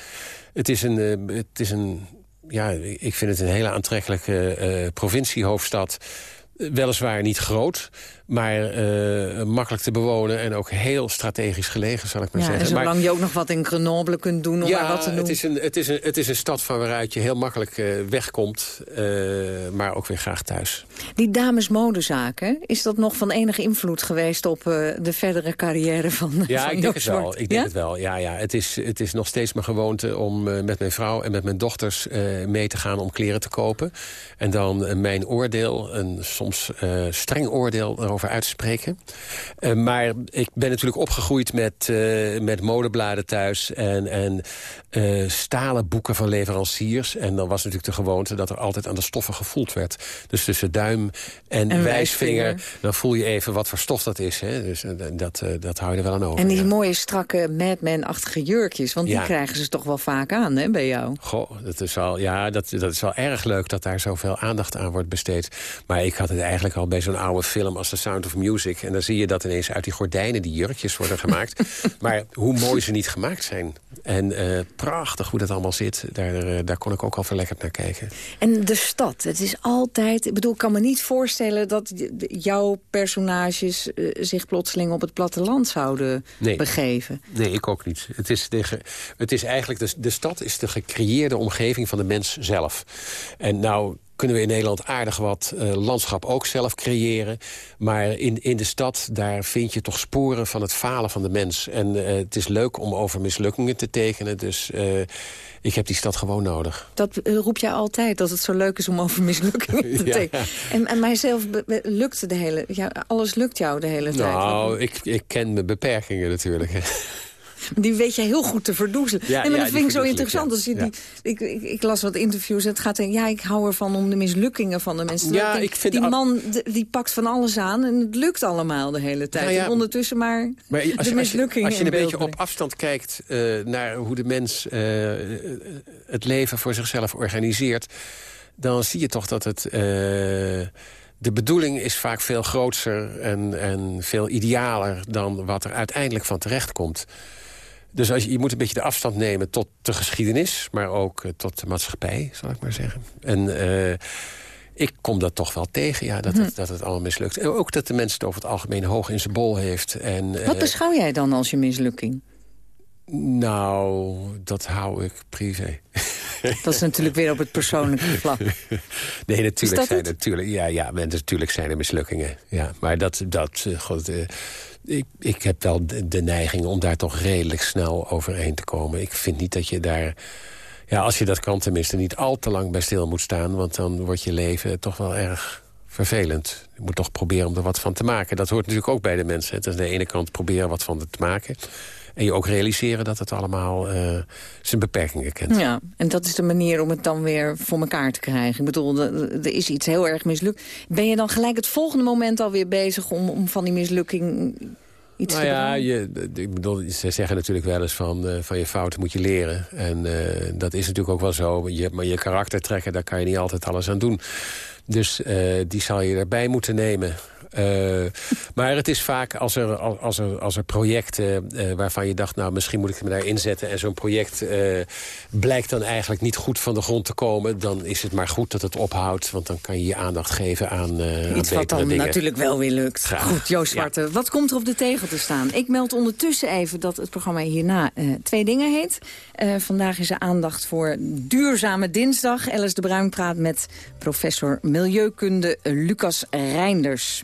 Het is een... het is een ja, ik vind het een hele aantrekkelijke provinciehoofdstad weliswaar niet groot, maar uh, makkelijk te bewonen... en ook heel strategisch gelegen, zal ik maar ja, zeggen. En zolang maar, je ook nog wat in Grenoble kunt doen om ja, maar wat te doen. Het is, een, het, is een, het is een stad van waaruit je heel makkelijk uh, wegkomt, uh, maar ook weer graag thuis. Die damesmodezaken, is dat nog van enige invloed geweest... op de verdere carrière van Ja, van ik denk het wel. Ik denk ja? het wel. Ja, ja. Het, is, het is nog steeds mijn gewoonte om met mijn vrouw en met mijn dochters... mee te gaan om kleren te kopen. En dan mijn oordeel, een soms streng oordeel over uit te spreken. Uh, maar ik ben natuurlijk opgegroeid met, uh, met modebladen thuis... en, en uh, stalen boeken van leveranciers. En dan was natuurlijk de gewoonte dat er altijd aan de stoffen gevoeld werd. Dus tussen duim en, en wijsvinger, dan voel je even wat voor stof dat is. Hè? Dus dat, dat hou je er wel aan over. En die mooie strakke Madman-achtige jurkjes... want die krijgen ze toch wel vaak aan hè, bij jou? Goh, dat is wel, ja, dat, dat is wel erg leuk dat daar zoveel aandacht aan wordt besteed. Maar ik had het eigenlijk al bij zo'n oude film als The Sound of Music. En dan zie je dat ineens uit die gordijnen die jurkjes worden gemaakt. maar hoe mooi ze niet gemaakt zijn. En uh, prachtig hoe dat allemaal zit. Daar, uh, daar kon ik ook al verlekkerd naar kijken. En de stad, het is altijd... Ik bedoel, ik kan me niet voorstellen dat jouw personages... Uh, zich plotseling op het platteland zouden nee. begeven. Nee, ik ook niet. Het is, de, het is eigenlijk... De, de stad is de gecreëerde omgeving van de mens zelf. En nou kunnen we in Nederland aardig wat uh, landschap ook zelf creëren. Maar in, in de stad, daar vind je toch sporen van het falen van de mens. En uh, het is leuk om over mislukkingen te tekenen. Dus uh, ik heb die stad gewoon nodig. Dat roep jij altijd, dat het zo leuk is om over mislukkingen te tekenen. En, en mijzelf lukt de hele... Ja, alles lukt jou de hele tijd. Nou, ik, ik ken mijn beperkingen natuurlijk. Die weet je heel goed te verdoezelen. Ja, en maar ja, dat vind ik zo interessant. Als je die, ik, ik, ik, las wat interviews. Het gaat ja, ik hou ervan om de mislukkingen van de mensen. Ja, ik vind die man die pakt van alles aan en het lukt allemaal de hele tijd. Nou en ondertussen maar, maar als, de mislukkingen Als je, als je een beetje op afstand kijkt uh, naar hoe de mens uh, het leven voor zichzelf organiseert... dan zie je toch dat het... Uh, de bedoeling is vaak veel groter en, en veel idealer... dan wat er uiteindelijk van terecht komt. Dus als je, je moet een beetje de afstand nemen tot de geschiedenis... maar ook uh, tot de maatschappij, zal ik maar zeggen. En uh, ik kom dat toch wel tegen, ja, dat, hm. het, dat het allemaal mislukt. En ook dat de mens het over het algemeen hoog in zijn bol heeft. En, uh, Wat beschouw jij dan als je mislukking? Nou, dat hou ik privé. Dat is natuurlijk weer op het persoonlijke vlak. nee, natuurlijk zijn, natuurlijk, ja, ja, natuurlijk zijn er mislukkingen. Ja, maar dat, dat God, ik, ik heb wel de, neiging om daar toch redelijk snel overheen te komen. Ik vind niet dat je daar... Ja, als je dat kan tenminste niet al te lang bij stil moet staan... want dan wordt je leven toch wel erg vervelend. Je moet toch proberen om er wat van te maken. Dat hoort natuurlijk ook bij de mensen. Het is aan de ene kant proberen wat van te maken... En je ook realiseren dat het allemaal uh, zijn beperkingen kent. Ja, en dat is de manier om het dan weer voor elkaar te krijgen. Ik bedoel, er is iets heel erg mislukt. Ben je dan gelijk het volgende moment alweer bezig om, om van die mislukking iets nou te ja, doen? je, ik bedoel, ze zeggen natuurlijk wel eens van, uh, van je fouten moet je leren. En uh, dat is natuurlijk ook wel zo. Je, maar je karakter trekken, daar kan je niet altijd alles aan doen. Dus die zal je erbij moeten nemen. Uh, maar het is vaak als er, als er, als er projecten uh, waarvan je dacht... nou, misschien moet ik me daar inzetten... en zo'n project uh, blijkt dan eigenlijk niet goed van de grond te komen... dan is het maar goed dat het ophoudt. Want dan kan je je aandacht geven aan Iets aan wat dan dingen. natuurlijk wel weer lukt. Graag. Goed, Joost Zwarte, ja. wat komt er op de tegel te staan? Ik meld ondertussen even dat het programma hierna twee dingen heet. vandaag is er aandacht voor Duurzame Dinsdag. Alice de Bruin praat met professor Milieukunde Lucas Reinders.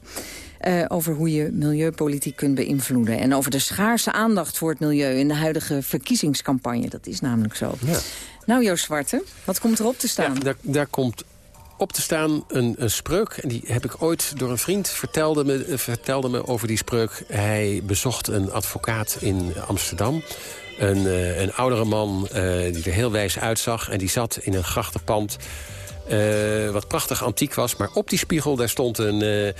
Uh, over hoe je milieupolitiek kunt beïnvloeden. En over de schaarse aandacht voor het milieu in de huidige verkiezingscampagne. Dat is namelijk zo. Ja. Nou, Joost Zwarte, wat komt erop te staan? Ja, daar, daar komt op te staan een, een, spreuk. En die heb ik ooit door een vriend vertelde me, vertelde me over die spreuk. Hij bezocht een advocaat in Amsterdam. Een, uh, een oudere man uh, die er heel wijs uitzag. En die zat in een grachtenpand uh, wat prachtig antiek was. Maar op die spiegel, daar stond een... Uh, uh,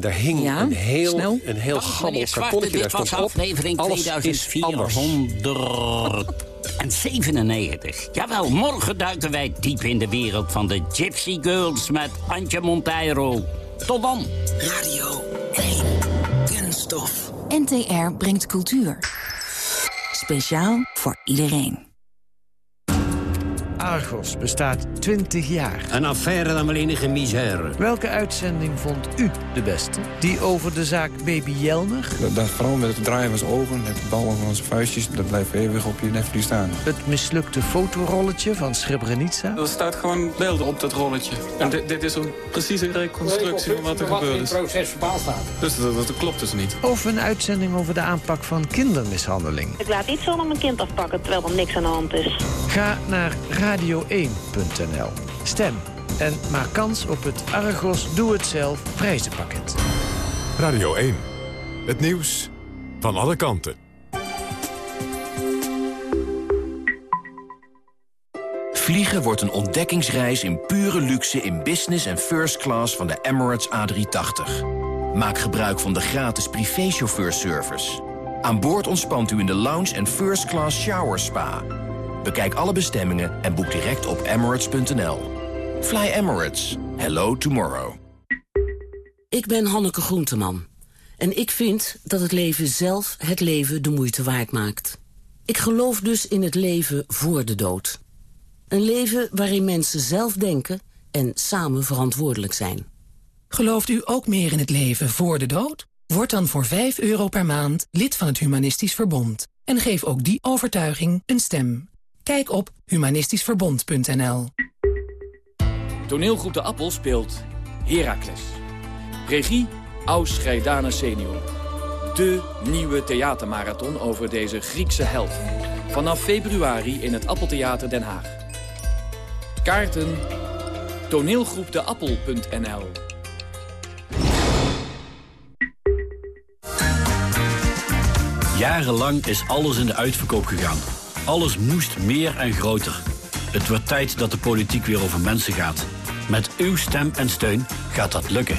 daar hing ja, een heel, snel. een heel gammel kartonnetje. Dit was aflevering 2497. Jawel, morgen duiken wij diep in de wereld van de Gypsy Girls met Antje Monteiro. Tot dan. Radio 1. Kunststof. NTR brengt cultuur. Speciaal voor iedereen. Argos bestaat 20 jaar. Een affaire dan wel enige misère. Welke uitzending vond u de beste? Die over de zaak Baby Jelmer? Dat, dat vooral met het draaien van zijn ogen, het ballen van zijn vuistjes... dat blijft eeuwig op je netvlies staan. Het mislukte fotorolletje van Srebrenica? Er staat gewoon beelden op dat rolletje. En dit, dit is een precieze reconstructie van wat er gebeurd is. proces verbaal staat. Dus dat, dat, klopt dus niet. Of een uitzending over de aanpak van kindermishandeling? Ik laat niet zomaar mijn kind afpakken terwijl er niks aan de hand is. Ga naar radio1.nl. Stem en maak kans op het Argos Doe Het Zelf prijzenpakket. Radio 1. Het nieuws van alle kanten. Vliegen wordt een ontdekkingsreis in pure luxe in business en first class van de Emirates A380. Maak gebruik van de gratis privéchauffeurservice. Aan boord ontspant u in de lounge en first class shower spa. Bekijk alle bestemmingen en boek direct op emirates.nl. Fly Emirates. Hello tomorrow. Ik ben Hanneke Groenteman. En ik vind dat het leven zelf het leven de moeite waard maakt. Ik geloof dus in het leven voor de dood. Een leven waarin mensen zelf denken en samen verantwoordelijk zijn. Gelooft u ook meer in het leven voor de dood? Word dan voor 5 euro per maand lid van het Humanistisch Verbond. En geef ook die overtuiging een stem. Kijk op humanistischverbond.nl Toneelgroep De Appel speelt Heracles. Regie Aus senior. De nieuwe theatermarathon over deze Griekse held. Vanaf februari in het Appeltheater Den Haag. Kaarten toneelgroepdeappel.nl Jarenlang is alles in de uitverkoop gegaan. Alles moest meer en groter. Het wordt tijd dat de politiek weer over mensen gaat. Met uw stem en steun gaat dat lukken.